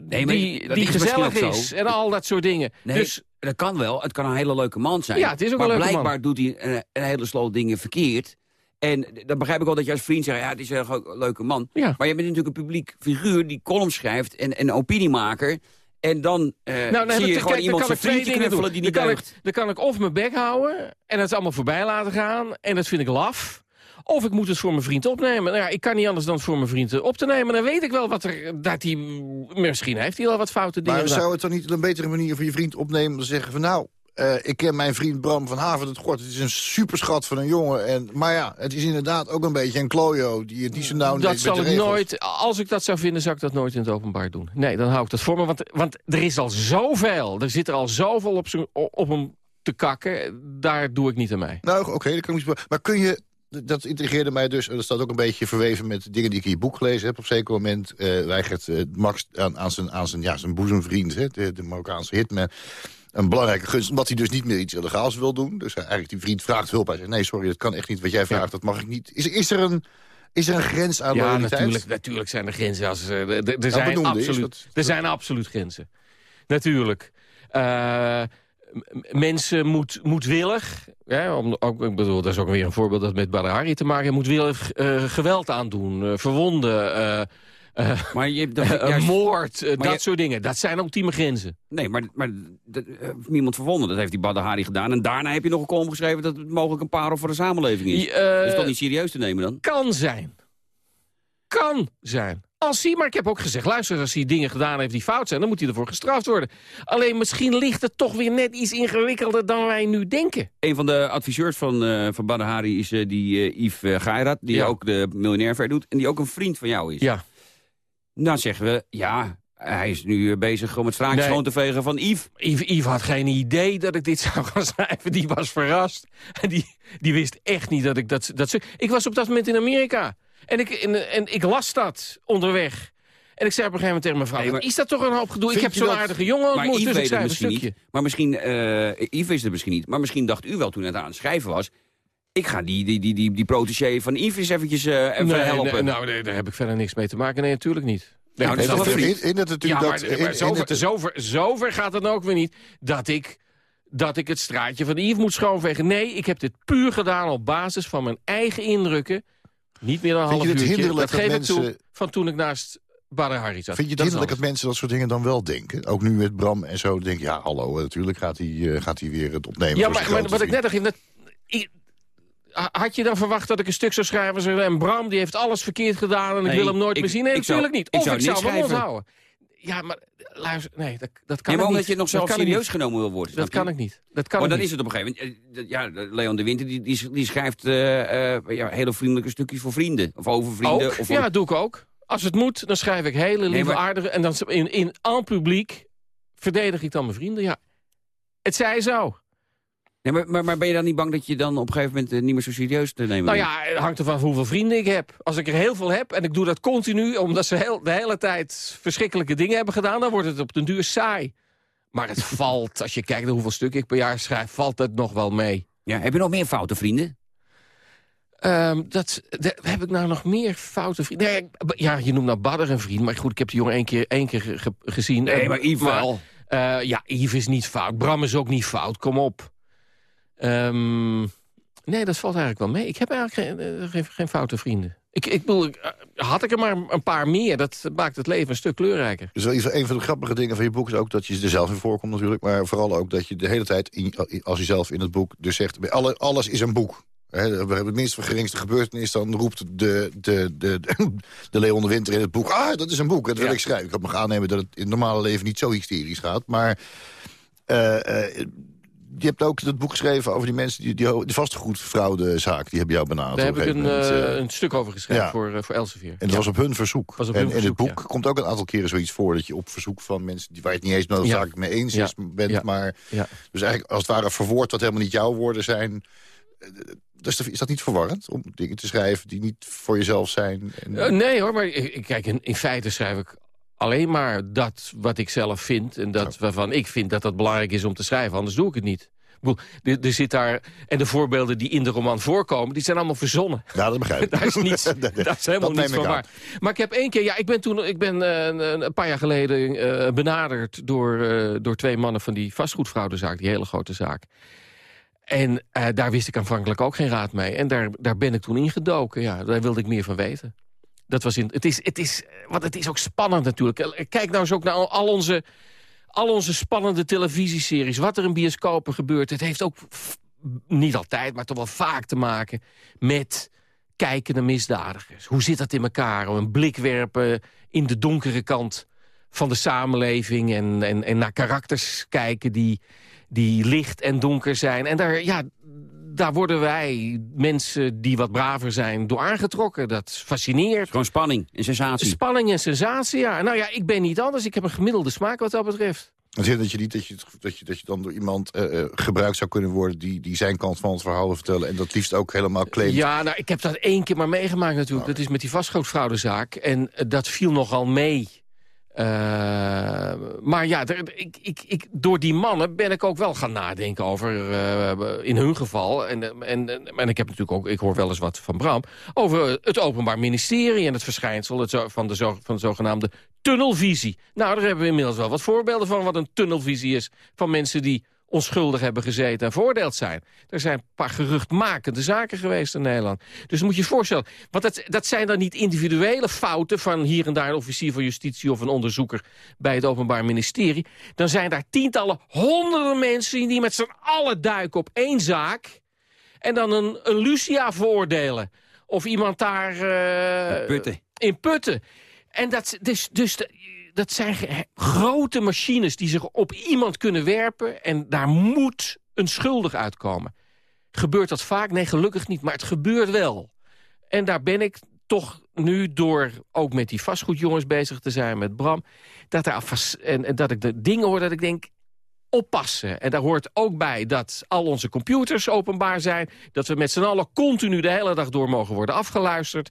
Nee, die, is gezellig is en al dat soort dingen. Nee, Dus dat kan wel. Het kan een hele leuke man zijn. Ja, het is ook maar een leuke blijkbaar man. doet hij een, een hele sloot dingen verkeerd. En dan begrijp ik wel dat je als vriend zegt... ja, het is een leuke man. Ja. Maar je bent natuurlijk een publiek figuur die column schrijft... en en een opiniemaker. En dan eh Nou, dan zie je gewoon dan iemand kan zijn vriendje knuffelen doen. die Dan niet kan, ik, dan kan ik of mijn bek houden en het allemaal voorbij laten gaan. En dat vind ik laf. Of ik moet het voor mijn vriend opnemen. Nou ja, ik kan niet anders dan het voor mijn vriend eh, op te nemen. Dan weet ik wel wat er... Dat hij, misschien heeft hij al wat foute dingen Maar zou het dan niet een betere manier voor je vriend opnemen... om te zeggen van nou, eh, ik ken mijn vriend Bram van Haven het Gort. Het is een superschat van een jongen. En, maar ja, het is inderdaad ook een beetje een klojo... die het niet zo nauw dat zal ik nooit... Als ik dat zou vinden, zou ik dat nooit in het openbaar doen. Nee, dan hou ik dat voor me. Want, want er is al zoveel. Er zit er al zoveel op, op hem te kakken. Daar doe ik niet aan mee. Nou, oké, dat kan ik niet... Maar kun je... Dat intrigeerde mij dus, en dat staat ook een beetje verweven met dingen die ik in je boek gelezen heb. Op een zeker moment eh, weigert eh, Max aan, aan, zijn, aan zijn, ja, zijn boezemvriend, hè, de, de Marokkaanse hitman, een belangrijke gunst, omdat hij dus niet meer iets illegaals wil doen. Dus hij, eigenlijk die vriend vraagt hulp. Hij zegt, nee, sorry, dat kan echt niet. Wat jij vraagt, dat mag ik niet. Is, is, er, een, is er een grens aan Ja, natuurlijk, natuurlijk zijn er grenzen. Als, eh, er- er, er, Nou, zijn absoluut, dat- er zijn absoluut grenzen. Natuurlijk. Eh, mensen moet, moedwillig... Ja, om, ook, ik bedoel, dat is ook weer een voorbeeld dat met Badr Hari te maken heeft... moedwillig eh, geweld aandoen, eh, verwonden... eh, Maar je, dat, <laughs> eh, juist- moord, dat je- soort dingen. Dat zijn ultieme grenzen. Nee, maar, maar dat, eh, niemand verwonden. Dat heeft die Badr Hari gedaan. En daarna heb je nog een column geschreven... dat het mogelijk een parel voor de samenleving is. Dat is toch niet serieus te nemen dan? Kan zijn. Kan zijn. Als hij, maar ik heb ook gezegd, luister, als hij dingen gedaan heeft die fout zijn... dan moet hij ervoor gestraft worden. Alleen misschien ligt het toch weer net iets ingewikkelder dan wij nu denken. Een van de adviseurs van, eh van Badr Hari is die eh, Yves uh, Geirat... die Ja. ook de miljonair ver doet... en die ook een vriend van jou is. Ja. Dan zeggen we, ja, hij is nu eh, bezig om het straatje Nee. schoon te vegen van Yves. Yves, Yves had geen idee dat ik dit <laughs> zou gaan schrijven. Die was verrast. En die, die wist echt niet dat ik dat... dat ik was op dat moment in Amerika. En ik, en, en ik las dat onderweg. En ik zei op een gegeven moment tegen mijn vrouw... Nee, maar- is dat toch een hoop gedoe? Ik heb zo'n aardige jongen Maar ontmoet, dus ik misschien niet. Maar misschien, eh Yves wist het misschien niet. Maar misschien dacht u wel toen het aan het schrijven was... ik ga die, die, die, die, die protégé van Yves eens eventjes eh, even Nee, helpen. nee, nou, nee, daar heb ik verder niks mee te maken. Nee, natuurlijk niet. Nee, Nou, dat is nee, een In, in, in Ja, natuurlijk maar, dat... maar in- in zover, het- zover, zover gaat het ook weer niet dat ik, dat ik het straatje van Yves moet schoonvegen. Nee, ik heb dit puur gedaan op basis van mijn eigen indrukken. Niet meer dan een Vind half je het uurtje. hinderlijk dat dat ik toe mensen- van toen ik naast Badr Hari zat. Vind je het Dat hinderlijk dat mensen dat soort dingen dan wel denken? Ook nu met Bram en zo. Dan denk je, ja, hallo, eh, natuurlijk gaat hij, eh, gaat hij weer het opnemen. Ja, maar, wat ik net. Dat, ik- had je dan verwacht dat ik een stuk zou schrijven... zo, en Bram die heeft alles verkeerd gedaan en ik wil hem nooit ik- meer zien? Nee, ik zou- natuurlijk niet. ik Of zou ik zou niks mijn mond schrijven. houden. Ja, maar luister, nee, dat, dat kan Nee, ik maar niet. je nog zelf ik serieus niet. genomen wil worden. Dat kan ik niet. Dat kan Maar ik dan niet. is het op een gegeven moment... eh, Ja, Leon de Winter die, die, die schrijft eh, eh, ja, hele vriendelijke stukjes voor vrienden. Of over vrienden. Ook? Of Ja, dat doe ik ook. Als het moet, dan schrijf ik hele lieve, maar- aardige... en dan in, in aan publiek verdedig ik dan mijn vrienden. Ja, het zij zo. Nee, maar, maar, maar ben je dan niet bang dat je dan op een gegeven moment eh, niet meer zo serieus te nemen Nou ja, het hangt ervan hoeveel vrienden ik heb. Als ik er heel veel heb en ik doe dat continu... omdat ze heel, de hele tijd verschrikkelijke dingen hebben gedaan... dan wordt het op den duur saai. Maar het <laughs> valt, als je kijkt naar hoeveel stukken ik per jaar schrijf... valt het nog wel mee. Ja, heb je nog meer foute vrienden? Ehm, dat, heb ik nou nog meer foute vrienden? Nee, ja, je noemt nou Badder een vriend. Maar goed, ik heb die jongen één keer, één keer ge- gezien. Nee, maar Yves wel. eh, ja, Yves is niet fout. Bram is ook niet fout. Kom op. Ehm, nee, dat valt eigenlijk wel mee. Ik heb eigenlijk geen, eh, geen, geen foute vrienden. Ik, ik bedoel, eh, had ik er maar een paar meer... dat maakt het leven een stuk kleurrijker. Dus een van de grappige dingen van je boek is ook dat je er zelf in voorkomt natuurlijk. Maar vooral ook dat je de hele tijd, in, als je zelf in het boek dus zegt... alle, alles is een boek. We hebben het minst geringste gebeurtenis, dan roept de, de, de, de, Leon de Winter in het boek... ah, dat is een boek, dat wil Ja. ik schrijven. Ik had me aannemen dat het in het normale leven niet zo hysterisch gaat. Maar eh, je hebt ook het boek geschreven over die mensen... die, die de vastgoedfraudezaak, die hebben jou benaderd. Daar heb ik een, eh, eh. een stuk over geschreven ja. voor, eh, voor Elsevier. En dat was op hun verzoek. Was op en hun in het verzoek, boek komt ook een aantal keren zoiets voor... dat je op verzoek van mensen die, waar je het niet eens noodzakelijk mee eens is, bent... Maar Ja. dus eigenlijk als het ware verwoord wat helemaal niet jouw woorden zijn... Dus is dat niet verwarrend om dingen te schrijven die niet voor jezelf zijn? En, nee hoor, maar ik- ik- kijk, in, in feite schrijf ik alleen maar dat wat ik zelf vind... en dat waarvan ik vind dat dat belangrijk is om te schrijven. Anders doe ik het niet. Er, er zit daar, en de voorbeelden die in de roman voorkomen... die zijn allemaal verzonnen. ja, dat begrijp ik. <laughs> Daar is, niets, <laughs> Nee, nee, daar is helemaal niets ik van waar. Maar ik heb één keer... Ja, ik ben toen ik ben, eh, een, paar jaar geleden eh, benaderd... Door, eh, door twee mannen van die vastgoedfraudezaak. Die hele grote zaak. En daar wist ik aanvankelijk ook geen raad mee. En daar, daar ben ik toen ingedoken. Ja, daar wilde ik meer van weten. Dat was in, het, is, het, is, want het is ook spannend natuurlijk. Kijk nou eens ook naar al onze, al onze spannende televisieseries. Wat er in bioscopen gebeurt. Het heeft ook niet altijd, maar toch wel vaak te maken met kijkende misdadigers. Hoe zit dat in elkaar? Een blik werpen in de donkere kant van de samenleving... en, en, en naar karakters kijken die, die licht en donker zijn. En daar, ja, daar worden wij, mensen die wat braver zijn, door aangetrokken. Dat fascineert. Gewoon spanning en sensatie. Spanning en sensatie, ja. Nou ja, ik ben niet anders. Ik heb een gemiddelde smaak wat dat betreft. Dat je niet dat je, dat je, dat je dan door iemand eh, eh, gebruikt zou kunnen worden... Die, die zijn kant van het verhaal wil vertellen... en dat liefst ook helemaal claimt. Ja, nou, ik heb dat één keer maar meegemaakt natuurlijk. Dat is met die vastgoedfraudezaak. En eh, dat viel nogal mee. Eh, maar ja, ik, ik, ik, door die mannen ben ik ook wel gaan nadenken over, eh, in hun geval... En, en, en, ik heb natuurlijk ook, ik hoor wel eens wat van Bram... over het Openbaar Ministerie en het verschijnsel het van, de van de zogenaamde tunnelvisie. Nou, daar hebben we inmiddels wel wat voorbeelden van wat een tunnelvisie is... van mensen die onschuldig hebben gezeten en veroordeeld zijn. Er zijn een paar geruchtmakende zaken geweest in Nederland. Dus moet je je voorstellen. Want dat, dat zijn dan niet individuele fouten... van hier en daar een officier van justitie of een onderzoeker... bij het Openbaar Ministerie. Dan zijn daar tientallen, honderden mensen... die met z'n allen duiken op één zaak... en dan een, een Lucia veroordelen. Of iemand daar... eh, Putten. in putten. En dat, dus, dus de- dat zijn grote machines die zich op iemand kunnen werpen... en daar moet een schuldig uitkomen. Gebeurt dat vaak? Nee, gelukkig niet, maar het gebeurt wel. En daar ben ik toch nu door ook met die vastgoedjongens bezig te zijn... met Bram, dat, er en, en dat ik de dingen hoor dat ik denk oppassen. En daar hoort ook bij dat al onze computers openbaar zijn... dat we met z'n allen continu de hele dag door mogen worden afgeluisterd.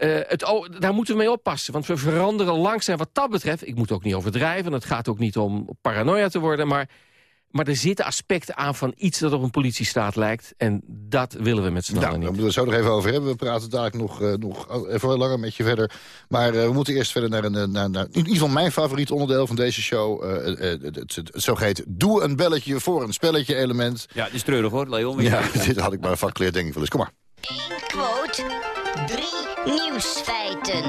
Eh, het, daar moeten we mee oppassen, want we veranderen langzaam wat dat betreft. Ik moet ook niet overdrijven, het gaat ook niet om paranoia te worden... maar, maar er zitten aspecten aan van iets dat op een politiestaat lijkt... en dat willen we met z'n Nou, allen daar niet. moeten we het zo nog even over hebben. We praten dadelijk nog, eh, nog even langer met je verder. Maar eh, we moeten eerst verder naar, een, naar, naar in ieder geval mijn favoriet onderdeel van deze show. eh, eh, eh, het, het, het zogeheten doe een belletje voor een spelletje element. Ja, het is treurig hoor, Leon. Ja, <laughs> dit had ik maar vak geleerd denk ik wel eens. Kom maar. Eén quote, drie nieuwsfeiten.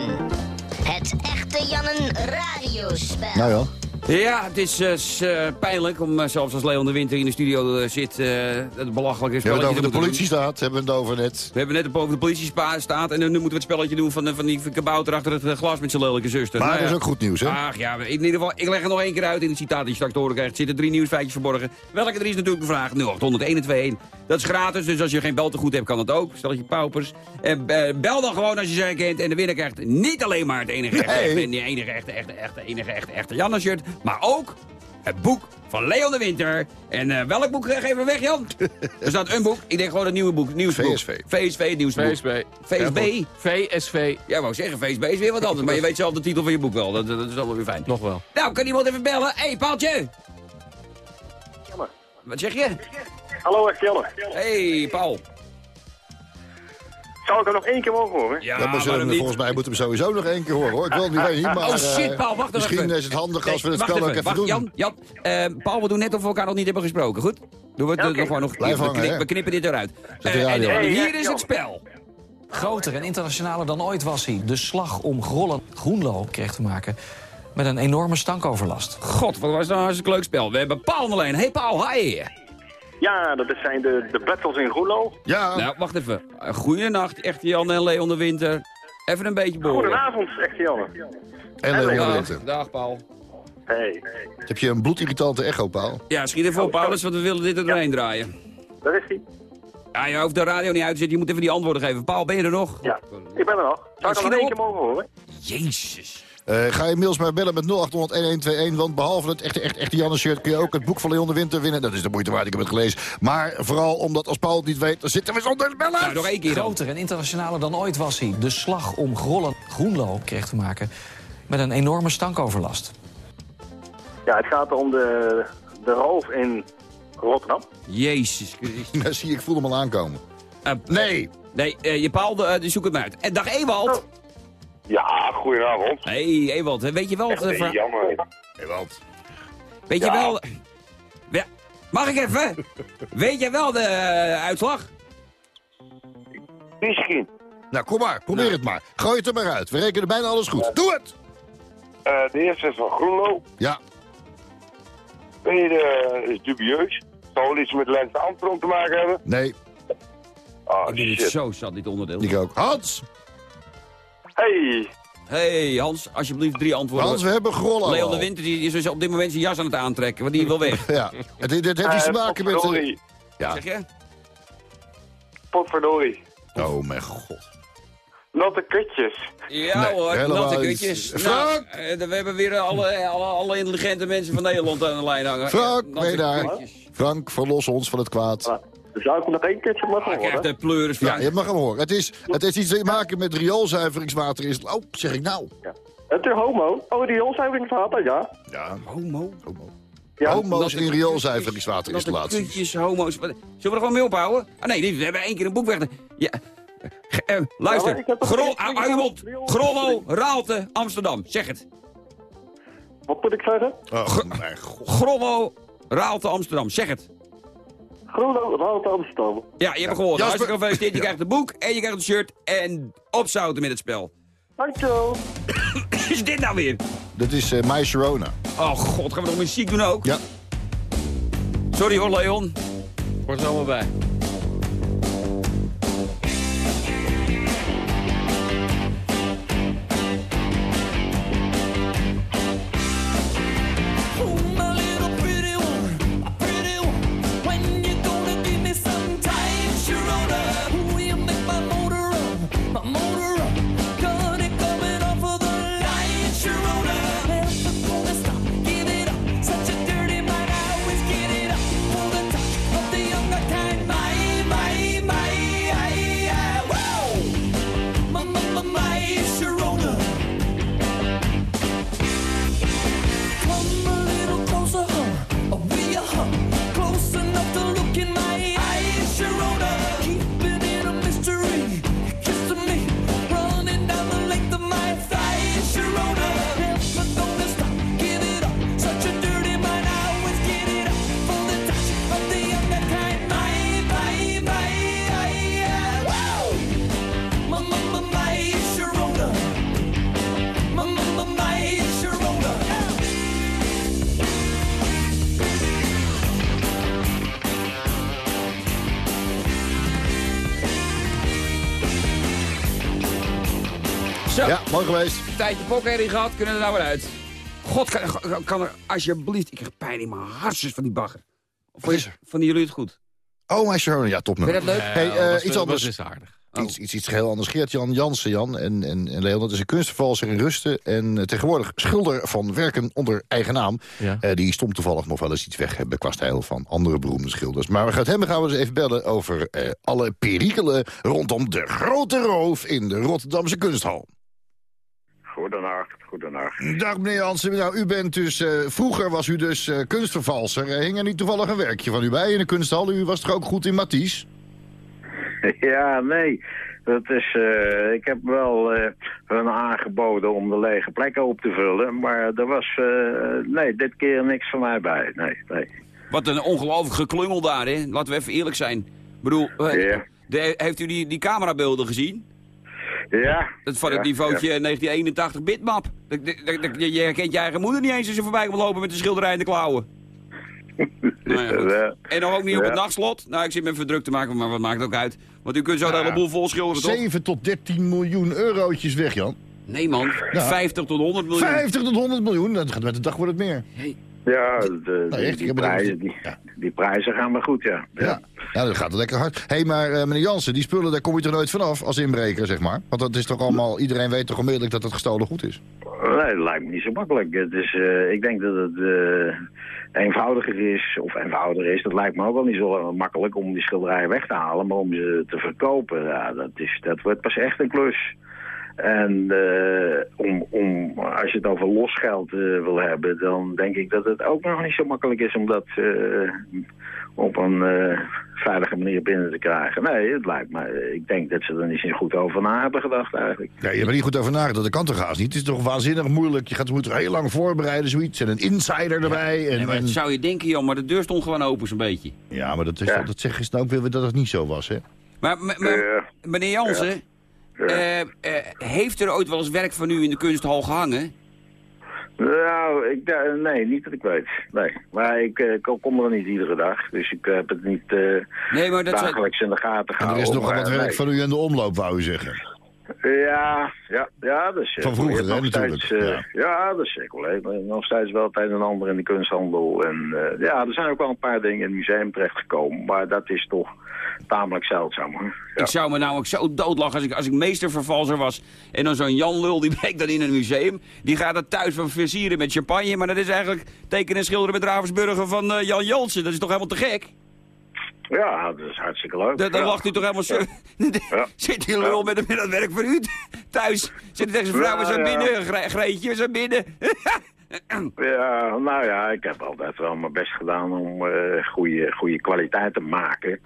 Het echte Jannen radiospel. Nou ja. Ja, het is eh, eh, pijnlijk om, eh, zelfs als Leon de Winter in de studio zit, eh het belachelijke We hebben het over te de moeten politiestaat, hebben we het over net. We hebben net op over de politie staat en nu moeten we het spelletje doen van, van die kabouter achter het glas met zijn lelijke zuster. Maar Nou dat is ook goed nieuws, hè? Ach ja, in ieder geval, ik leg het nog één keer uit in het citaat dat je straks te horen krijgt. Er zitten drie nieuwsfeitjes verborgen. Welke er is natuurlijk de vraag 0800 Dat is gratis, dus als je geen beltegoed hebt kan dat ook. Stel je paupers. En bel dan gewoon als je ze herkent. En de winnaar krijgt niet alleen maar het enige echte, Nee. echte, nee, enige echte, echte, echte, enige echte, echte Janne-shirt. Maar ook Het boek van Leon de Winter. En eh, welk boek geven we weg, Jan? <laughs> er staat een boek. Ik denk gewoon een nieuwe boek. Nieuwsboek. VSV. VSV, het nieuwsboek. VSB. VSB? VSV. Ja, wou zeggen, VSB is weer wat anders. Maar je weet zelf de titel van je boek wel. Dat, dat is allemaal weer fijn. Nog wel. Nou, kan iemand even bellen? Hé, hey, Paaltje! Wat zeg je? Hallo, echt Janne. Hey, Paul. Zou ik er nog één keer mogen horen? Ja, Ja, maar zullen we, niet? volgens mij moeten we sowieso nog één keer horen, hoor. Ik wil het niet weten, maar... Oh shit, eh, Paul, wacht Misschien even. is het handig als we het spel ook even wacht, doen. Jan, Jan eh, Paul, we doen net of we elkaar nog niet hebben gesproken, goed? Doen we het Ja, eh, nog gewoon nog... Blijf we, hangen, knip- hè? we knippen dit eruit. en, hier is het spel. Groter en internationaler dan ooit was hij. De slag om Grollen Groenlo kreeg te maken met een enorme stankoverlast. God, wat was dat een hartstikke leuk spel. We hebben Paul alleen. Hey Paul, hi. Ja, dat zijn de, de battles in Groenlo. Ja, Nou, wacht even. Uh, Goeienacht, echt Jan en Leon de Winter. Even een beetje boren. Goedenavond, echt Janne. en Leon de Winter. dag Paul. Hey, Heb je een bloedirritante echo, Paul? Ja, schiet even op, Paulus, want we willen dit er doorheen draaien. daar is hij. Ja, je hoeft de radio niet uit te zetten, je moet even die antwoorden geven. Paul, ben je er nog? Ja, ik ben er nog. Zou ik nog één op. keer mogen horen? Jezus. Eh, ga je mails maar bellen met 0800-1121, want behalve het echte, echt, echte Janne-shirt... kun je ook het boek van Leon de Winter winnen. Dat is de moeite waard, ik heb het gelezen. Maar vooral omdat als Paul het niet weet, dan zitten we zonder bellen. Nou, nog één keer dan. Groter en internationaler dan ooit was hij. De slag om Grollen Groenlo kreeg te maken met een enorme stankoverlast. Ja, het gaat om de, de roof in Rotterdam. Jezus Christus. Nou, zie je, ik voel hem al aankomen. Eh, Nee, Nee, eh, je Paul, de, eh, zoek het maar uit. En dag Ewald. Ja, goedenavond. Hey Ewald, weet je wel... het, eh, verha- Janne. Ewald. weet je wel... Ja, mag ik even? <laughs> weet jij wel de eh, uitslag? Misschien. Nou, kom maar, probeer het maar. Gooi het er maar uit. We rekenen bijna alles goed. Doe het! Eh, de eerste is van Groenlo. Ja, Tweede is dubieus. Zou wel iets met Lens Armstrong te maken hebben? nee, Ah, ik ben het shit. zo zat, dit onderdeel. ik ook. Hans! Hey, hey, Hans, alsjeblieft drie antwoorden. Hans, we hebben grollen Leon al. de Winter die is dus op dit moment zijn jas aan het aantrekken, want die wil weg. <laughs> Ja, het, het heeft iets te eh, maken met... potverdorie. Ja. Zeg je? Potverdorie. Oh, mijn god. Natte kutjes. Ja Nee, hoor, natte kutjes. Frank! Nou, eh, we hebben weer alle, alle, alle intelligente mensen van Nederland aan de lijn hangen. Frank, Ja, ben je daar? kutjes. Frank, verlos ons van het kwaad. Zou ik nog één keertje mogen Ah, krijg de pleuris, Ja, je mag hem horen. Het, is, het heeft iets te maken met rioolzuiveringswater. Is, oh, zeg ik nou? Het is homo. Oh, die onzuiveringswater, ja. Ja, Homo. homo. Ja, Homo's in rioolzuiveringswater Natte installaties. kutjes, homo's. Wat- Zullen we er gewoon mee ophouden? Ah nee, we hebben één keer een boek weg. Ja. Eh, Ja, luister, Grol, geen- hou ik hou je heb mond. riool- Grollo, Raalte, Amsterdam. Zeg het. Wat moet ik zeggen? Oh. Grollo, Raalte, Amsterdam. Zeg het. Groenlo, Rood Amsterdam. Ja, je hebt gehoord. Jasper- Hartstikke gefeliciteerd. Je Ja. krijgt een boek en je krijgt een shirt en opzouten met het spel. Dankjewel. is dit nou weer? Dat is eh My Sharona. Oh god, gaan we nog muziek doen ook? Ja. Sorry hoor, Leon. Hoort er allemaal bij. Mooi geweest. tijdje pokherrie gehad, kunnen we er nou weer uit. God, kan, kan er alsjeblieft... Ik krijg pijn in mijn hartjes van die bagger. Of is er? Vonden jullie het goed? Oh, My Sharona. Ja, top Vind je dat leuk? Hey, eh, was- iets anders. dus aardig. Iets, iets, iets heel anders. Geert-Jan Jansen, Jan en, en, en Leon, dat is een kunstvervalser in Rusten... en eh, tegenwoordig schilder van werken onder eigen naam. Ja. Eh, die stond toevallig nog wel eens iets weg hebben qua stijl van andere beroemde schilders. Maar we gaan, hem gaan we eens even bellen over eh, alle perikelen... rondom de grote roof in de Rotterdamse kunsthal. Goedenacht, goedenacht. Dag meneer Jansen, nou, u bent dus, eh, vroeger was u dus eh, kunstvervalser. Eh, hing er niet toevallig een werkje van u bij in de kunsthal? U was toch ook goed in Matisse? <laughs> Ja, nee. Dat is, eh, ik heb wel eh, hun aangeboden om de lege plekken op te vullen. Maar er was, eh, nee, dit keer niks van mij bij. Nee, nee. Wat een ongelooflijk geklungel daar, hè? Laten we even eerlijk zijn. Ik bedoel, eh, de- heeft u die, die camerabeelden gezien? Ja. Dat van het ja, niveautje ja. 1981 bitmap. Je herkent je eigen moeder niet eens als je voorbij komt lopen met de schilderij in de klauwen. <laughs> Nou ja, goed. Ja. En nog ook niet op Ja. het nachtslot? Nou, ik zit me even druk te maken, maar wat maakt het ook uit? Want u kunt zo de hele boel vol schilderen, toch? 7 tot 13 miljoen eurotjes weg, Jan. Nee, man. Ja. 50 tot 100 miljoen. 50 tot 100 miljoen, dat gaat met de dag wordt het meer. Ja, de, Nou, echt, die, prijzen, even- die, ja. die prijzen gaan maar goed, ja. Ja, ja dat gaat lekker hard. Hé, hey, maar eh, meneer Jansen, die spullen, daar kom je toch nooit vanaf als inbreker, zeg maar? Want dat is toch allemaal, iedereen weet toch onmiddellijk dat het gestolen goed is? Nee, dat lijkt me niet zo makkelijk. Het is, eh, ik denk dat het eh, eenvoudiger is, of eenvoudiger is. Dat lijkt me ook wel niet zo makkelijk om die schilderijen weg te halen. Maar om ze te verkopen, ja, dat, is, dat wordt pas echt een klus. En eh, om, om, als je het over losgeld eh, wil hebben, dan denk ik dat het ook nog niet zo makkelijk is om dat eh, op een eh, veilige manier binnen te krijgen. Nee, het lijkt me, ik denk dat ze er niet zo goed over na hebben gedacht eigenlijk. Ja, je hebt er niet goed over nagedacht, dat kan toch haast niet? Het is toch waanzinnig moeilijk, je gaat, moet er heel lang voorbereiden, zoiets. En een insider erbij. En, Nee, maar en- dat zou je denken, joh, maar de deur stond gewoon open zo'n beetje. Ja, maar dat, is, Ja. dat zeggen ze nou ook weer dat het niet zo was, hè? Maar, meneer Jansen, heeft er ooit wel eens werk van u in de kunsthal gehangen? Nou, ik, nee, niet dat ik weet. Nee. Maar ik eh, kom- er niet iedere dag. Dus ik heb het niet eh, Nee, maar dat zou- dagelijks in de gaten En er gehouden. is nogal maar, wat werk nee. van u in de omloop, wou u zeggen. Ja, ja, ja, dat is... eh, Van vroeger, hè, natuurlijk. steeds, eh, Ja. ja. dat is zeker wel. even. Nog steeds wel het een en ander in de kunsthandel. En eh, ja, er zijn ook wel een paar dingen in het museum terechtgekomen. Maar dat is toch tamelijk zeldzaam, hoor. Ja. Ik zou me nou ook zo doodlachen als ik, als ik meestervervalser was. En dan zo'n Jan Lul, die <laughs> breekt dan in een museum. Die gaat het thuis van versieren met champagne. Maar dat is eigenlijk tekenen en schilderen met Ravensburger van eh, Jan Jansen. Dat is toch helemaal te gek? Ja, dat is hartstikke leuk. Dan, dan ja. lacht u toch helemaal zo... <laughs> Zit die lul met, met dat werk van u thuis? Zit hij tegen zijn vrouw, we zijn Ja, ja. binnen. Gre- Greetje, we zijn binnen. <laughs> Ja, nou ja, ik heb altijd wel mijn best gedaan om eh goede, goede kwaliteit te maken.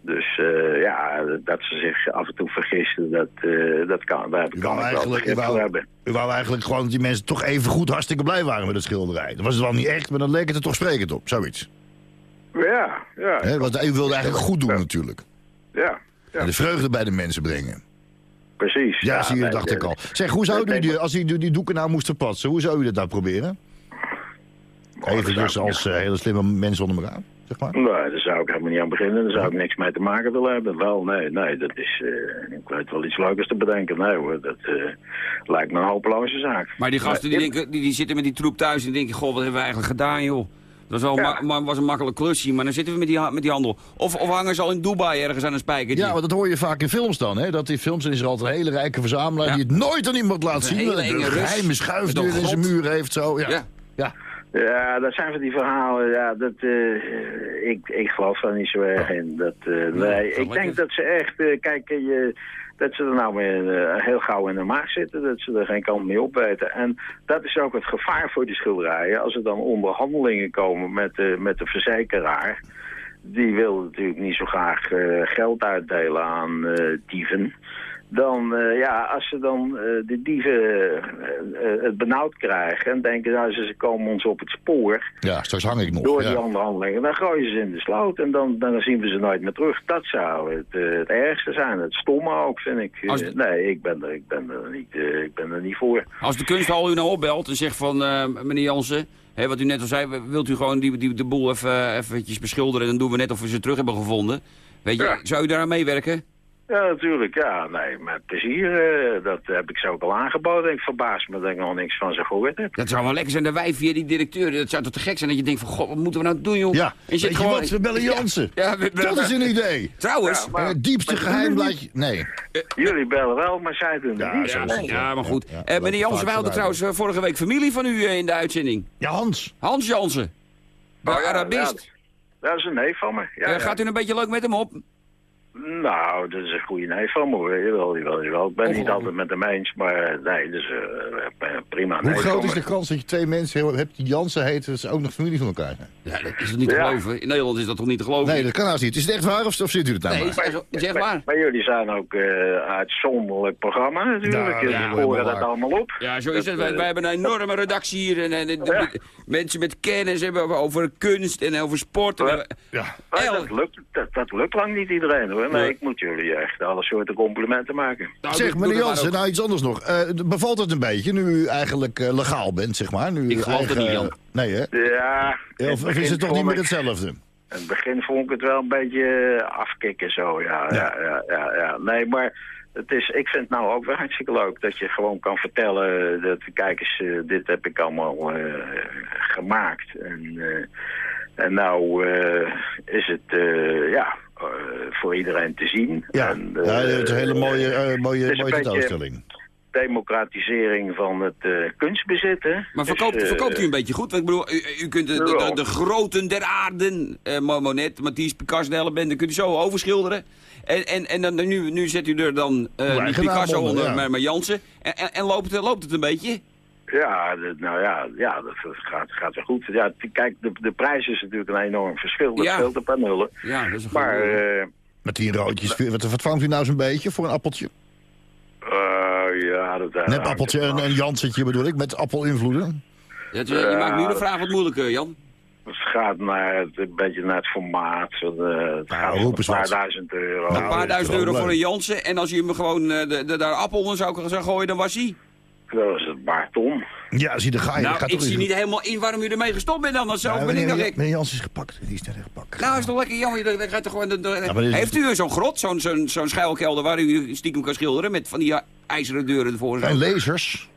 Dus eh, ja, dat ze zich af en toe vergisten, dat, eh, dat kan, daar kan wou, ik wel eigenlijk, voor wou, hebben. u wou eigenlijk gewoon dat die mensen toch even goed hartstikke blij waren met het schilderij. Dat was het wel niet echt, maar dan leek het er toch sprekend op, zoiets. Ja, ja. Hè, want u wilde eigenlijk goed doen natuurlijk. Ja, En de vreugde bij de mensen brengen. precies. Ja, zie je, nee, dacht ik al. Zeg, hoe zou u, die, als u die, die doeken nou moest verpatsen, hoe zou u dat nou proberen? Even dus als eh, hele slimme mensen onder elkaar, zeg maar. Nee, daar zou ik helemaal niet aan beginnen. Daar zou ik niks mee te maken willen hebben. Wel, nee, nee, dat is... eh, ik weet wel iets leukers te bedenken. Nee hoor, dat eh, lijkt me een hopeloze zaak. Maar die gasten die, denken, die, die zitten met die troep thuis en denken... Goh, wat hebben we eigenlijk gedaan, joh? Dat was, wel ma- was een makkelijk klusje, maar dan zitten we met die, met die handel. Of, of hangen ze al in Dubai ergens aan een spijkertje? Ja, want dat hoor je vaak in films dan. Hè? Dat in films is er altijd een hele rijke verzamelaar Ja. die het nooit aan iemand laat Een zien. hele hij enge een geheime schuifdeur een in zijn muur heeft. Zo. Ja. Ja. Ja. Dat zijn van die verhalen. Ja, dat, eh, ik, ik geloof daar niet zo erg in. Dat, eh, nee, ik denk dat ze echt, eh, kijk, je, dat ze er nou weer heel gauw in de maag zitten. Dat ze er geen kant mee op weten. En dat is ook het gevaar voor die schilderijen. Als er dan onderhandelingen komen met, de met de verzekeraar. Die wil natuurlijk niet zo graag geld uitdelen aan dieven. Dan, eh, ja, als ze dan eh, de dieven eh, eh, het benauwd krijgen en denken, nou, ze ze komen ons op het spoor ja, straks hang ik nog. door die ja. onderhandelingen, dan gooien ze in de sloot en dan, dan zien we ze nooit meer terug. Dat zou het, eh, het ergste zijn. Het stomme ook, vind ik. De- nee, ik ben, er, ik, ben er niet, eh, ik ben er niet voor. Als de kunsthal u nou opbelt en zegt van, eh, meneer Jansen... Hè, wat u net al zei, wilt u gewoon die, die, de boel even eventjes beschilderen... en dan doen we net of we ze terug hebben gevonden. Weet je, Ja. zou u daar aan meewerken? Ja, natuurlijk. Ja, nee, met plezier. eh, dat heb ik ze ook al aangeboden. Ik verbaas me dat ik nog niks van ze gehoord heb. Dat zou wel lekker zijn, de wijfje, die directeur. Dat zou toch te gek zijn dat je denkt van, god, wat moeten we nou doen, joh? Ja, je wat, we bellen Jansen. Ja, ja, we- Dat is een idee. Trouwens, Ja, maar- het diepste maar- geheim blijkt... je- Nee. Jullie bellen wel, maar zij doen het niet. is het. ja, maar goed. Ja, ja, Eh, meneer Jansen, wij hadden trouwens eh, vorige week familie van u eh, in de uitzending. Ja, Hans. Hans Jansen. Oh, ja, Arabist. ja, dat is een neef van me. Ja, Eh, ja. Gaat u een beetje leuk met hem op? Nou, dat is een goede neef van me hoor. Jawel, jawel, jawel. Ik ben niet altijd met hem eens, maar nee, dus eh, eh, prima Hoe neef groot is de kans dat je twee mensen hebt die Jansen heten... dat ze ook nog familie van elkaar zijn? Ja, dat is toch niet te Ja. geloven? In Nederland is dat toch niet te geloven? Nee, dat kan haast niet. Is het echt waar of, of zit u het nou Nee, maar? is echt- is echt Maar- waar. Maar jullie zijn ook eh uitzonderlijk programma natuurlijk. Ja, jullie ja, scoren helemaal dat waar. allemaal op. Ja, zo is het. Wij, wij hebben een enorme redactie hier. En, en, en- Ja. Mensen met kennis hebben over, over kunst en over sport. En, Ja. Maar El- dat, lukt, dat, dat lukt lang niet iedereen hoor. Nee, Nee. ik moet jullie echt alle soorten complimenten maken. nou, Zeg, meneer maar Jansen, nou iets anders nog. Eh, bevalt het een beetje nu u eigenlijk eh, legaal bent, zeg maar? Nu Ik het niet, Jan. Nee, hè? Ja, Of, is het toch niet meer hetzelfde? In het begin vond ik het wel een beetje eh, afkicken zo, ja. Ja, ja, ja, ja. Nee, maar het is, ik vind het nou ook wel hartstikke leuk dat je gewoon kan vertellen dat, kijk eens, dit heb ik allemaal gemaakt. En, eh, en nou eh, is het, eh, ja, voor iedereen te zien. Ja, En, ja eh, het is een hele mooie, eh, mooie, mooie tentoonstelling. democratisering van het eh, kunstbezit, hè. Maar Dus, verkoopt, eh, verkoopt u een beetje goed? Want ik bedoel, u, u kunt de, de, de, de groten der aarden, eh Monet, Matisse, Picasso, de hele bende, kunt u zo overschilderen. En, en, en dan, nu, nu zet u er dan eh niet naam Picasso onder, ja. maar, maar Jansen. En, en, en loopt, het, loopt het een beetje? Ja, nou ja, ja dat, dat gaat, gaat wel goed. Ja, kijk, de, de prijs is natuurlijk een enorm verschil. Dat Ja. scheelt een paar nullen. Ja, dat is een Maar, eh Met die roodjes. Wat, wat vangt u nou zo'n beetje voor een appeltje? eh, ja, dat... Net appeltje en een Jansetje bedoel ik, met appelinvloeden. Ja, je maakt nu de vraag wat moeilijker, Jan. Het gaat naar het, een beetje naar het formaat. van, het gaat om roep een paar wat. duizend euro. Nou, een paar is duizend euro voor een Jansen. En als je hem gewoon eh, de, de, daar appel onder zou, zou gooien, dan was hij. Dat is het paar ton. Ja, zie, daar ga je. Nou, dat gaat ik zie niet helemaal in waarom u ermee gestopt bent dan. Zelf Ja, ben ik meneer, nog ik. meneer Jans is gepakt. Die is net gepakt. Nou, is toch lekker jammer. Dan dan gaat toch gewoon de, de- is- Heeft u zo'n grot, zo'n zo'n zo'n schuilkelder waar u stiekem kan schilderen met van die eh, ijzeren deuren ervoor? en zo? En lasers.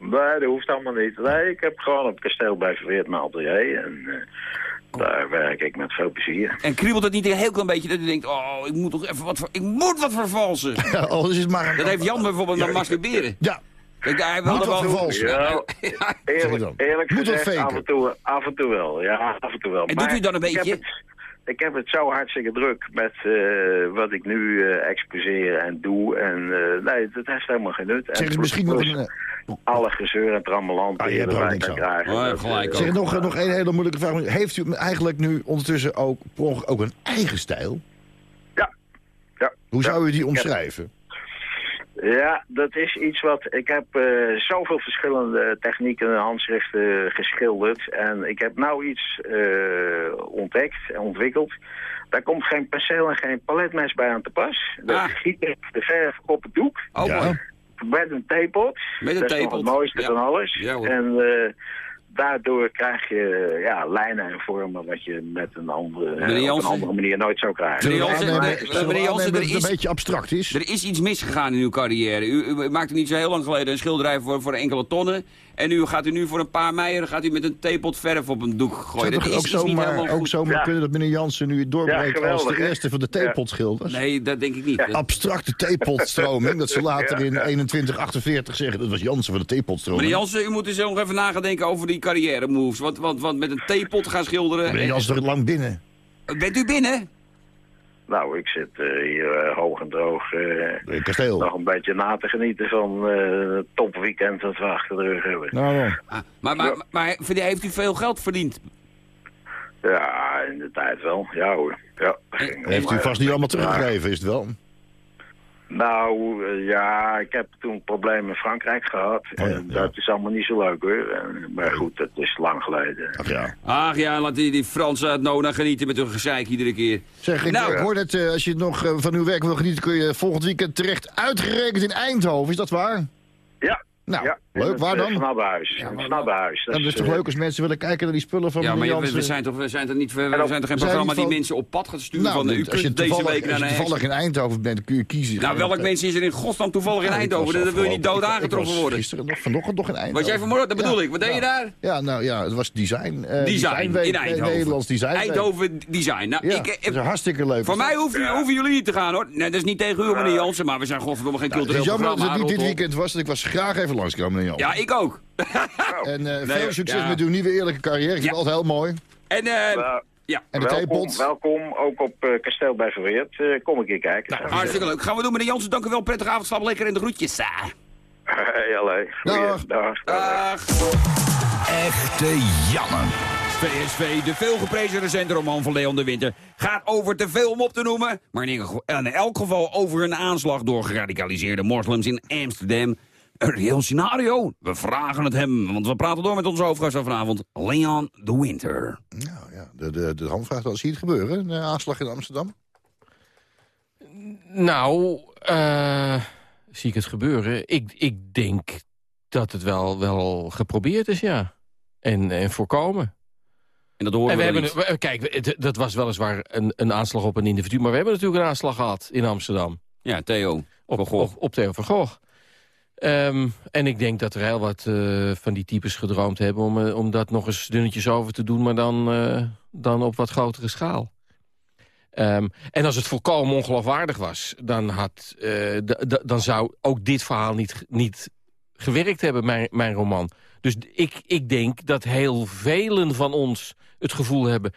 Nee, dat hoeft allemaal niet. Nee, ik heb gewoon op het kasteel bij Verweert mijn atelier. En eh, daar werk ik met veel plezier. En kriebelt het niet een heel klein beetje dat u denkt, oh, ik moet toch even wat, ik moet wat vervalsen. <laughs> Ja, oh, is het maar... Dat heeft Jan bijvoorbeeld met masturberen. Ja, Kijk, hij Moet had wat wel... vervalsen. Ja, Ja. eerlijk, eerlijk Moet gezegd, faken? af en, toe, af en toe wel. Ja, af en toe wel. En doet u dan een ik heb beetje? het- Ik heb het zo hartstikke druk met eh, wat ik nu eh exposeer en doe. En eh, nee, dat heeft helemaal geen nut. En zeg plus- misschien nog een... Alle gezeur en trammeland Ah, je die je hebt er ook erbij niks kan aan. krijgen. Oh, ja, dat, gelijk Zeg nog, nog een hele moeilijke vraag. Heeft u eigenlijk nu ondertussen ook, ook een eigen stijl? Ja. ja. Hoe Ja. zou u die Ik omschrijven? Ja, dat is iets wat... Ik heb eh, zoveel verschillende technieken en handschriften geschilderd. En ik heb nou iets eh, ontdekt en ontwikkeld. Daar komt geen penseel en geen paletmes bij aan te pas. Dat Ah. giet ik de verf op het doek. Oh, Ja. Met een theepot. Met een dat is nog het mooiste Ja. van alles. Ja, en eh, daardoor krijg je ja, lijnen en vormen wat je met een andere, een andere manier nooit zou krijgen. Meneer Jansen, Jansen, aannemen er is- een beetje abstract is? Er is iets misgegaan in uw carrière. U, u maakte niet zo heel lang geleden een schilderij voor, voor enkele tonnen. En nu gaat u nu voor een paar meijer gaat u met een theepot verf op een doek gooien. Dat is ook niet helemaal zomaar, ook goed. zomaar Ja. kunnen dat meneer Jansen nu doorbreekt Ja, als de eerste van de theepotschilders? Nee, dat denk ik niet. Abstracte theepotstroming, dat ze <laughs> later in 2148 zeggen... dat was Jansen van de theepotstroming. Meneer Jansen, u moet eens nog even nadenken over die carrière moves. Want, want, want met een theepot gaan schilderen... Meneer Jansen lang binnen? Bent u binnen? Nou, ik zit eh, hier eh, hoog en droog eh, In kasteel. nog een beetje na te genieten van eh, het topweekend dat we achter de rug hebben. Nou. Ah, maar, maar, maar, heeft u veel geld verdiend? Ja, in de tijd wel. Ja hoor. Ja, heeft u vast niet allemaal ja. teruggegeven, is het wel? Nou, eh, ja, ik heb toen problemen in Frankrijk gehad. ja, en ja. dat is allemaal niet zo leuk hoor. En, maar goed, dat is lang geleden. Ach ja. Ach ja, laat die, die Fransen uit Nona genieten met hun gezeik iedere keer. Zeg, ik, Nou, ik hoor dat eh, als je nog eh, van uw werk wil genieten... kun je volgend weekend terecht uitgerekend in Eindhoven. Is dat waar? Ja, Nou, ja. Leuk, het, waar eh, dan? Snabbehuis. Ja, Snabbehuis. Dat is toch leuk als mensen willen kijken naar die spullen van Ja, maar je- we, we zijn toch, we zijn toch, niet, we, we zijn toch geen programma die mensen op pad gaat sturen Nou, van... U als je kunt deze toevallig, week als naar je een toevallig in Eindhoven bent, kun je kiezen. Nou, welk mens is er in godsnaam toevallig in Eindhoven? Dan wil je niet dood aangetroffen worden. Gisteren nog, vanochtend nog in Eindhoven. Was jij vanmorgen? Dat bedoel ik. Wat deed je daar? Ja, nou ja, het was design. eh, Design, in eh, Eindhoven. Nederlands design. Eindhoven Design. Nou, ik, eh, dat is hartstikke leuk. Voor mij hoeven, hoeven jullie niet te gaan, hoor. Nee, dat is niet tegen u, meneer Jansen, maar we zijn godverdomme geen Nou, het cultureel is jammer dat programma. het niet dit weekend was, want ik was graag even langskomen, Ja, ik ook. En eh, Nee, veel succes ja. met uw nieuwe eerlijke carrière. Ik vind het altijd heel mooi. En, eh ja. En de welkom, welkom, ook op eh, Kasteel bij Verweerd. Eh, kom een keer kijken. Nou, hartstikke leuk. Gaan we doen, meneer Jansen. Dank u wel. Prettige avond. Slaap lekker in de groetjes. Hey, allee. <laughs> Dag. Dag. Dag. Echte Janne. VSV, de veelgeprezen recente roman van Leon de Winter, gaat over te veel om op te noemen, maar in elk geval over een aanslag door geradicaliseerde moslims in Amsterdam. Een reëel scenario? We vragen het hem, want we praten door met onze hoofdgast van vanavond, Leon de Winter. Nou ja, de, de, de hand vraagt wel, zie je het gebeuren? Een eh, aanslag in Amsterdam? Nou, eh, zie ik het gebeuren? Ik, ik denk dat het wel, wel geprobeerd is, ja. En, en voorkomen. En dat horen En we we hebben, kijk, dat was weliswaar een, een aanslag op een individu... maar we hebben natuurlijk een aanslag gehad in Amsterdam. Ja, Theo. Op, Van Gogh. op, op Theo van Gogh. Ehm, en ik denk dat er heel wat eh, van die types gedroomd hebben... om, eh, om dat nog eens dunnetjes over te doen... maar dan, eh, dan op wat grotere schaal. Ehm, en als het volkomen ongeloofwaardig was... dan, had, dan zou ook dit verhaal niet, niet gewerkt hebben, mijn, mijn roman. Dus ik, ik denk dat heel velen van ons het gevoel hebben...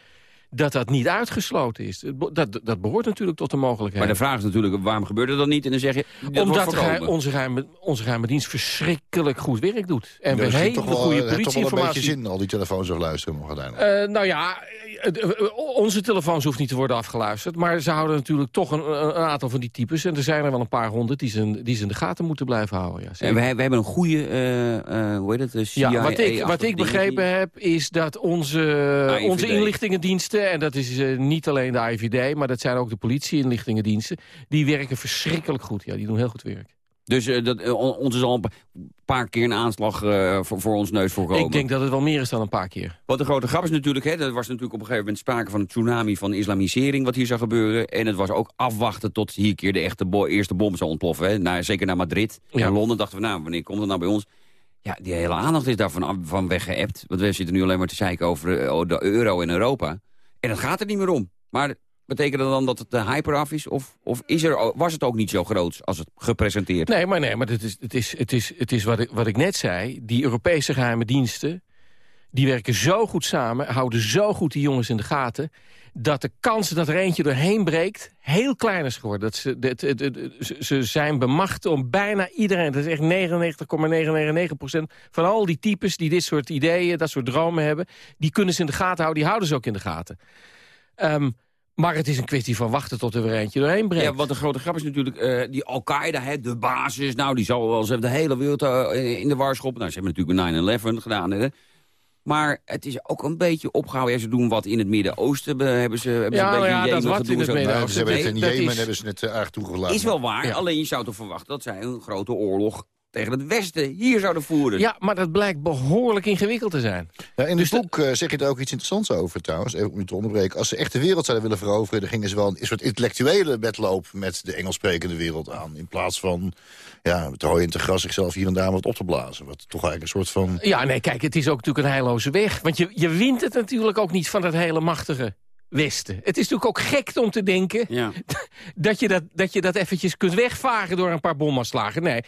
dat dat niet uitgesloten is. Dat, dat behoort natuurlijk tot de mogelijkheid. Maar de vraag is natuurlijk, waarom gebeurde dat niet? En dan zeg je, Omdat onze, geheime, onze geheime dienst verschrikkelijk goed werk doet. En Ja, we dus het hele toch wel, goede het heeft toch wel een beetje politieinformatie... zin, al die telefoons nog luisteren nog uiteindelijk. Eh, nou ja, eh, eh, onze telefoons hoeft niet te worden afgeluisterd. Maar ze houden natuurlijk toch een, een aantal van die types. En er zijn er wel een paar honderd die ze, die ze in de gaten moeten blijven houden. Ja. En we, we hebben een goede, eh, eh, hoe heet het, eh, CIA Ja, wat ik, wat ik begrepen heb, is dat onze, AIVD. onze inlichtingendiensten... en dat is eh, niet alleen de IVD, maar dat zijn ook de politie-inlichtingendiensten... die werken verschrikkelijk goed. Ja, die doen heel goed werk. Dus eh, dat, eh, on- ons is al paar keer een aanslag eh, voor, voor ons neus voorkomen. Ik denk dat het wel meer is dan een paar keer. Wat de grote grap is natuurlijk, hè, er was natuurlijk op een gegeven moment sprake van een tsunami van islamisering wat hier zou gebeuren. En het was ook afwachten tot hier keer de echte bo- eerste bom zou ontploffen. Hè. Naar, zeker naar Madrid. Ja. En Londen dachten we, nou, wanneer komt het nou bij ons? Ja, die hele aandacht is daarvan van weggeëpt. Want we zitten nu alleen maar te zeiken over eh, de euro in Europa. En dat gaat er niet meer om. Maar betekent dat dan dat het de hyper af is? Of, of is er, was het ook niet zo groot als het gepresenteerd? Nee, maar, nee, maar het is, het is, het is, het is wat, ik, wat ik net zei. Die Europese geheime diensten... die werken zo goed samen, houden zo goed die jongens in de gaten... dat de kans dat er eentje doorheen breekt heel klein is geworden. Dat ze, dat- ze- zijn bemacht om bijna iedereen... dat is echt 99,999% van al die types die dit soort ideeën... dat soort dromen hebben... die kunnen ze in de gaten houden, die houden ze ook in de gaten. Ehm, maar het is een kwestie van wachten tot er weer eentje doorheen breekt. Ja, wat de grote grap is natuurlijk, eh, die Al-Qaeda, hè, de basis, nou, die zal wel eens even de hele wereld eh, in de war schoppen. Nou, ze hebben natuurlijk 9-11 gedaan, hè. Maar het is ook een beetje opgehouden. Ja, ze doen wat in het Midden-Oosten, be- hebben ze, hebben ze een beetje ja, dat wat in het. Midden-Oosten. Nou, ze hebben het in Jemen is- hebben ze het uh, erg toegelaten. Is wel waar, Ja. alleen je zou toch verwachten dat zij een grote oorlog tegen het Westen hier zouden voeren. Ja, maar dat blijkt behoorlijk ingewikkeld te zijn. Ja, in Dus het boek eh, zeg je er ook iets interessants over trouwens, even om je te onderbreken. Als ze echt de wereld zouden willen veroveren... dan gingen ze wel een soort intellectuele wedloop met de Engels sprekende wereld aan. In plaats van ja, te hooi en te gras zichzelf hier en daar wat op te blazen. Wat toch eigenlijk een soort van... Ja, nee, kijk, het is ook natuurlijk een heilloze weg. Want je, je wint het natuurlijk ook niet van dat hele machtige Westen. Het is natuurlijk ook gek om te denken Ja. <laughs> dat je dat, dat je dat eventjes kunt wegvagen door een paar bommenslagen. Nee,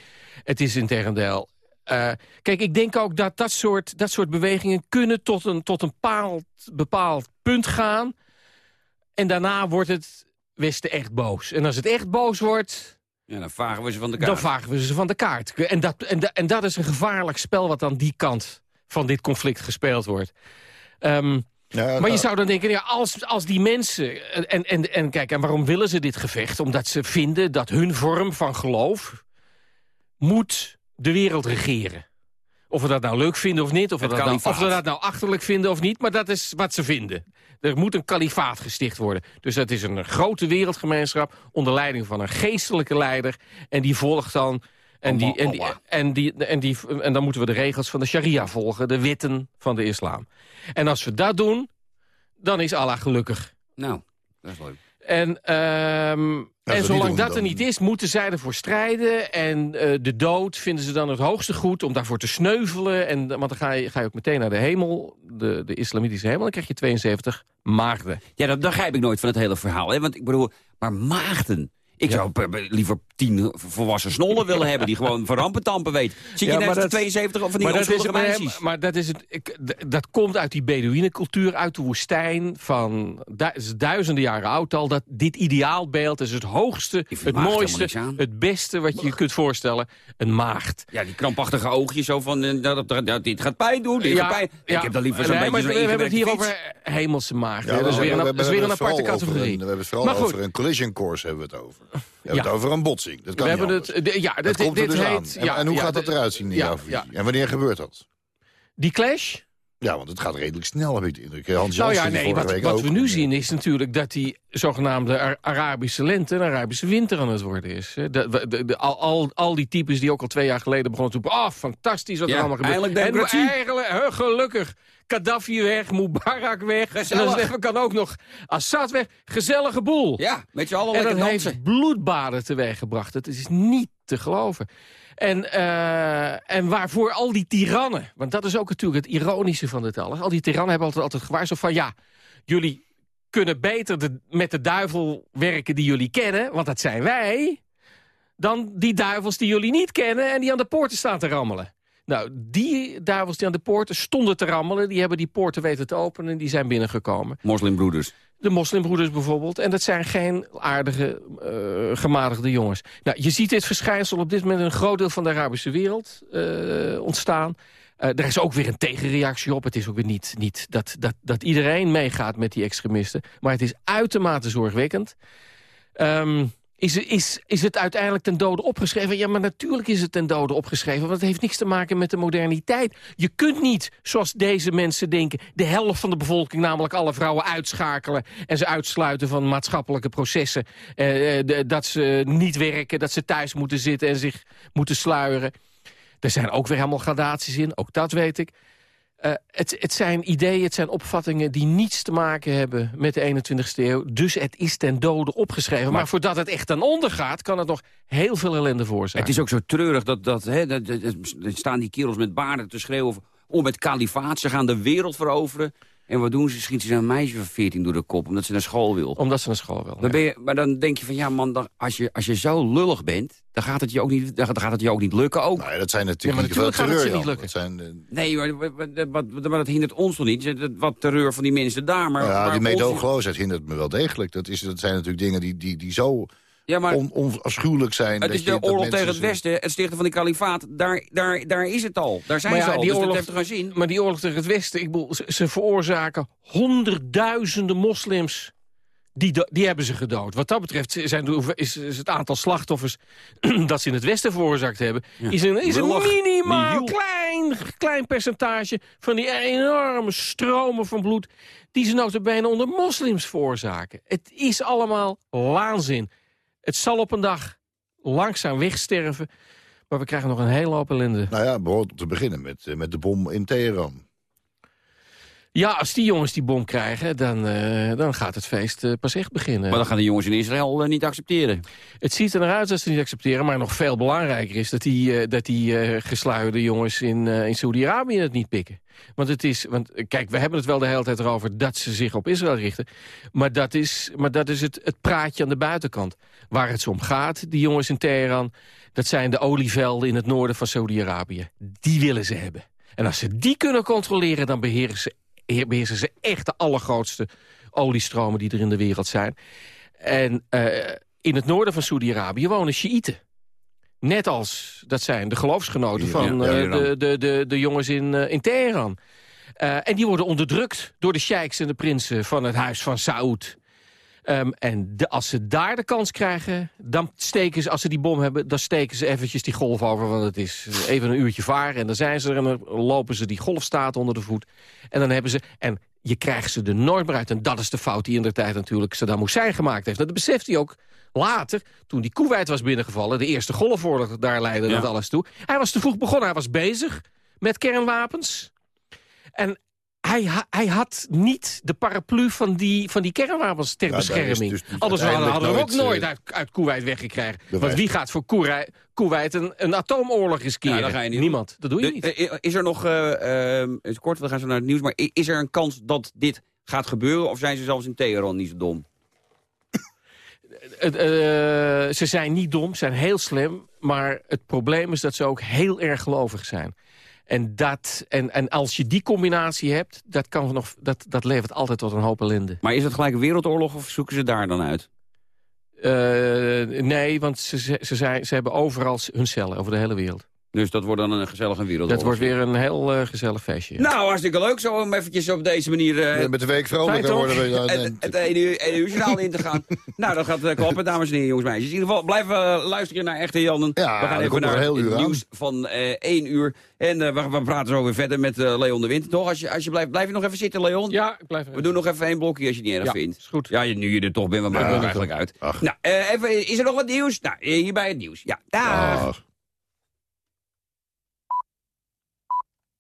het is in tegendeel. Eh, kijk, ik denk ook dat dat soort, dat soort bewegingen kunnen tot een, tot een bepaald, bepaald punt gaan. En daarna wordt het Westen echt boos. En als het echt boos wordt, Ja, dan vragen we ze van de kaart. dan vagen we ze van de kaart. En dat, en, da- en dat is een gevaarlijk spel wat aan die kant van dit conflict gespeeld wordt. Ehm, Ja, maar je zou dan denken, ja, als, als die mensen... En, en, en kijk, en waarom willen ze dit gevecht? Omdat ze vinden dat hun vorm van geloof... moet de wereld regeren. Of we dat nou leuk vinden of niet. Of we, dat nou, of we dat nou achterlijk vinden of niet. Maar dat is wat ze vinden. Er moet een kalifaat gesticht worden. Dus dat is een grote wereldgemeenschap... onder leiding van een geestelijke leider. En die volgt dan En, die, en, die, en, die, en, die, en dan moeten we de regels van de sharia volgen. De witten van de islam. En als we dat doen, dan is Allah gelukkig. Nou, dat is leuk. En, ehm, en zolang doen, dat er niet is, moeten zij ervoor strijden. En eh, de dood vinden ze dan het hoogste goed om daarvoor te sneuvelen. En, want dan ga je, ga je ook meteen naar de hemel, de, de islamitische hemel. Dan krijg je 72 maagden. Ja, dat begrijp ik nooit van het hele verhaal. Hè? Want ik bedoel, maar maagden. Ik zou liever tien volwassen snollen willen hebben... die gewoon van rampentampen weet. Zit je Ja, net dat- 72 of van die maar dat, is, onschuldige maar, meisjes? maar dat, is het, ik, dat komt uit die Bedouinencultuur, uit de woestijn. Van du- is duizenden jaren oud al. Dat dit ideaalbeeld is het hoogste, het maagd mooiste, het beste wat je je kunt voorstellen. Een maagd. Ja, die krampachtige oogjes zo van... eh, dat, dat, dat- dit gaat pijn doen, dit gaat pijn. Ik heb dan liever zo'n nee, beetje maar zo'n we hebben het hier over hemelse maagden. Ja, dat is we- weer we- een, we- dat we aparte categorie. een- We hebben het vooral maar goed, over een collision course hebben we het over. We hebben Ja. het over een botsing. Dat kan we niet hebben anders. het, de- ja, Dat dit, komt er dit dus heet... aan. En, ja, en hoe ja, gaat dat de- eruit zien in ja, jouw visie? ja. En wanneer gebeurt dat? Die clash? Ja, want het gaat redelijk snel, heb ik de indruk. Hans Nou ja, nee, wat, wat we nu zien is natuurlijk dat die zogenaamde Ar- Arabische lente een Arabische winter aan het worden is. hè. De, de, de- de- al, al, al die types die ook al twee jaar geleden begonnen te roepen... oh, fantastisch wat er allemaal gebeurt. eindelijk en eigenlijk, hè, gelukkig, Gaddafi weg, Mubarak weg. Gezellig. En dan zeggen we, kan ook nog Assad weg. Gezellige boel. Ja, met z'n allen En dat heeft bloedbaden teweeggebracht. Het is niet te geloven. En, eh, en waarvoor al die tirannen... want dat is ook natuurlijk het ironische van dit alles... al die tirannen hebben altijd, altijd gewaarschuwd van... ja, jullie kunnen beter de, met de duivel werken die jullie kennen... want dat zijn wij... dan die duivels die jullie niet kennen... en die aan de poorten staan te rammelen. Nou, die duivels die aan de poorten stonden te rammelen... die hebben die poorten weten te openen en die zijn binnengekomen. Moslimbroeders. De moslimbroeders bijvoorbeeld. En dat zijn geen aardige, eh, gematigde jongens. Nou, je ziet dit verschijnsel op dit moment in een groot deel van de Arabische wereld eh, ontstaan. Eh, er is ook weer een tegenreactie op. Het is ook weer niet, niet dat, dat, dat iedereen meegaat met die extremisten. Maar het is uitermate zorgwekkend. Ehm, is, is, is het uiteindelijk ten dode opgeschreven? Ja, maar natuurlijk is het ten dode opgeschreven. Want het heeft niks te maken met de moderniteit. Je kunt niet, zoals deze mensen denken... de helft van de bevolking, namelijk alle vrouwen, uitschakelen... en ze uitsluiten van maatschappelijke processen. Eh, eh, dat ze niet werken, dat ze thuis moeten zitten en zich moeten sluieren. Er zijn ook weer helemaal gradaties in, ook dat weet ik. Eh, het, het zijn ideeën, het zijn opvattingen die niets te maken hebben met de 21ste eeuw. Dus het is ten dode opgeschreven. Maar, voordat het echt ten onder gaat, kan het nog heel veel ellende veroorzaken. Het is ook zo treurig dat, dat, hè, dat, dat- dat- er staan die kerels met baarden te schreeuwen... om het kalifaat, ze gaan de wereld veroveren. En wat doen ze? Schieten ze een meisje van 14 door de kop omdat ze naar school wil. Omdat ze naar school wil. Dan ben je, maar dan denk je van, ja man, dan, als, je, als je zo lullig bent... dan gaat het je ook niet, dan gaat het je ook niet lukken ook. Nou, ja, dat zijn Ja, natuurlijk maar niet veel natuurlijk gaat het terreur, ze niet lukken. Dat zijn, eh, Nee, maar, wat, wat, wat, maar dat hindert ons toch niet? Dat- Wat terreur van die mensen daar. Maar, ja, maar die ons- meedogenloosheid hindert me wel degelijk. Dat, is, dat zijn natuurlijk dingen die, die, die zo Ja, maar on, onafschuwelijk zijn. het dat is de oorlog tegen het Westen, het stichten van die kalifaat. Daar, daar, daar is het al. Daar zijn Maar ze ja, al, die dus oorlog- dat heeft geen zin. Maar die oorlog tegen het Westen, ik bedoel, ze, ze veroorzaken honderdduizenden moslims. Die, die hebben ze gedood. Wat dat betreft zijn is, is het aantal slachtoffers <clears throat> dat ze in het Westen veroorzaakt hebben... is een, is een minimaal klein, klein percentage van die enorme stromen van bloed... die ze notabene onder moslims veroorzaken. Het is allemaal waanzin. Het zal op een dag langzaam wegsterven... maar we krijgen nog een hele hoop ellende. Nou ja, bijvoorbeeld te beginnen met, eh, met de bom in Teheran. Ja, als die jongens die bom krijgen, dan, eh, dan gaat het feest eh, pas echt beginnen. Maar dat gaan de jongens in Israël eh, niet accepteren. Het ziet er naar uit dat ze niet accepteren, maar nog veel belangrijker is... dat die, dat die gesluierde jongens in, in Saudi-Arabië het niet pikken. Want het is, want kijk, we hebben het wel de hele tijd erover dat ze zich op Israël richten. Maar dat is, maar dat is het, het praatje aan de buitenkant. Waar het om gaat, die jongens in Teheran, dat zijn de olievelden in het noorden van Saudi-Arabië. Die willen ze hebben. En als ze die kunnen controleren, dan beheersen ze, beheersen ze echt de allergrootste oliestromen die er in de wereld zijn. En eh, in het noorden van Saudi-Arabië wonen Sjiïten. Net als, dat zijn de geloofsgenoten van ja, eh, de, de, de, de jongens in, eh, in Teheran. Eh, en die worden onderdrukt door de sheiks en de prinsen van het huis van Saoed. Ehm, en de, als ze daar de kans krijgen, dan steken ze, als ze die bom hebben... dan steken ze eventjes die golf over, want het is even een uurtje varen... en dan zijn ze er en dan lopen ze die golfstaat onder de voet. En dan hebben ze... En je krijgt ze er nooit meer uit. En dat is de fout die in de tijd natuurlijk Saddam Hussein gemaakt heeft. Dat beseft hij ook later, toen die Kuwait was binnengevallen... de eerste golfoorlog, daar leidde dat alles toe. Hij was te vroeg begonnen, hij was bezig met kernwapens. En hij, ha- hij had niet de paraplu van die, van die kernwapens ter bescherming. dus Anders hadden we hem ook nooit uit, uit Kuwait weggekregen. Want wie gaat voor Kuwait, Kuwait een, een atoomoorlog riskeren? Ja, dat ga je niet Niemand. Dat doe je De- niet. eh, Is er nog, eh, eh, kort, we gaan zo naar het nieuws... maar is er een kans dat dit gaat gebeuren... of zijn ze zelfs in Teheran niet zo dom? Het, eh, ze zijn niet dom, zijn heel slim. Maar het probleem is dat ze ook heel erg gelovig zijn. En, dat, en, en als je die combinatie hebt, dat, kan nog, dat, dat levert altijd tot een hoop ellende. Maar is het gelijk een wereldoorlog of zoeken ze daar dan uit? Eh, nee, want ze, ze, ze, zijn, ze hebben overal hun cellen over de hele wereld. Dus dat wordt dan een gezellige wereldoorlog? Dat wordt weer een heel eh, gezellig feestje. Nou, hartstikke leuk zo om eventjes op deze manier... eh, Met de week vrolijker worden we. ja, <laughs> het, ene uur, journaal in te gaan. <laughs> nou, dat gaat eh, kloppen, dames en heren, jongens en meisjes. In ieder geval, blijven we luisteren naar Echte Jannen. Ja, we gaan er even naar een heel het uur aan. nieuws van eh 1 uur. En eh, we, we praten zo weer verder met eh, Leon de Winter, toch? Als je, als je blijft, blijf je nog even zitten, Leon? Ja, ik blijf We doen nog even één blokje als je het niet erg Ja, vindt. is goed. Ja, je- nu je er toch bent, we maken Ja, het eigenlijk uit. Ach. Nou, eh, even, is er nog wat nieuws? Nou, eh, hier bij het nieuws. Ja, dag. Dag.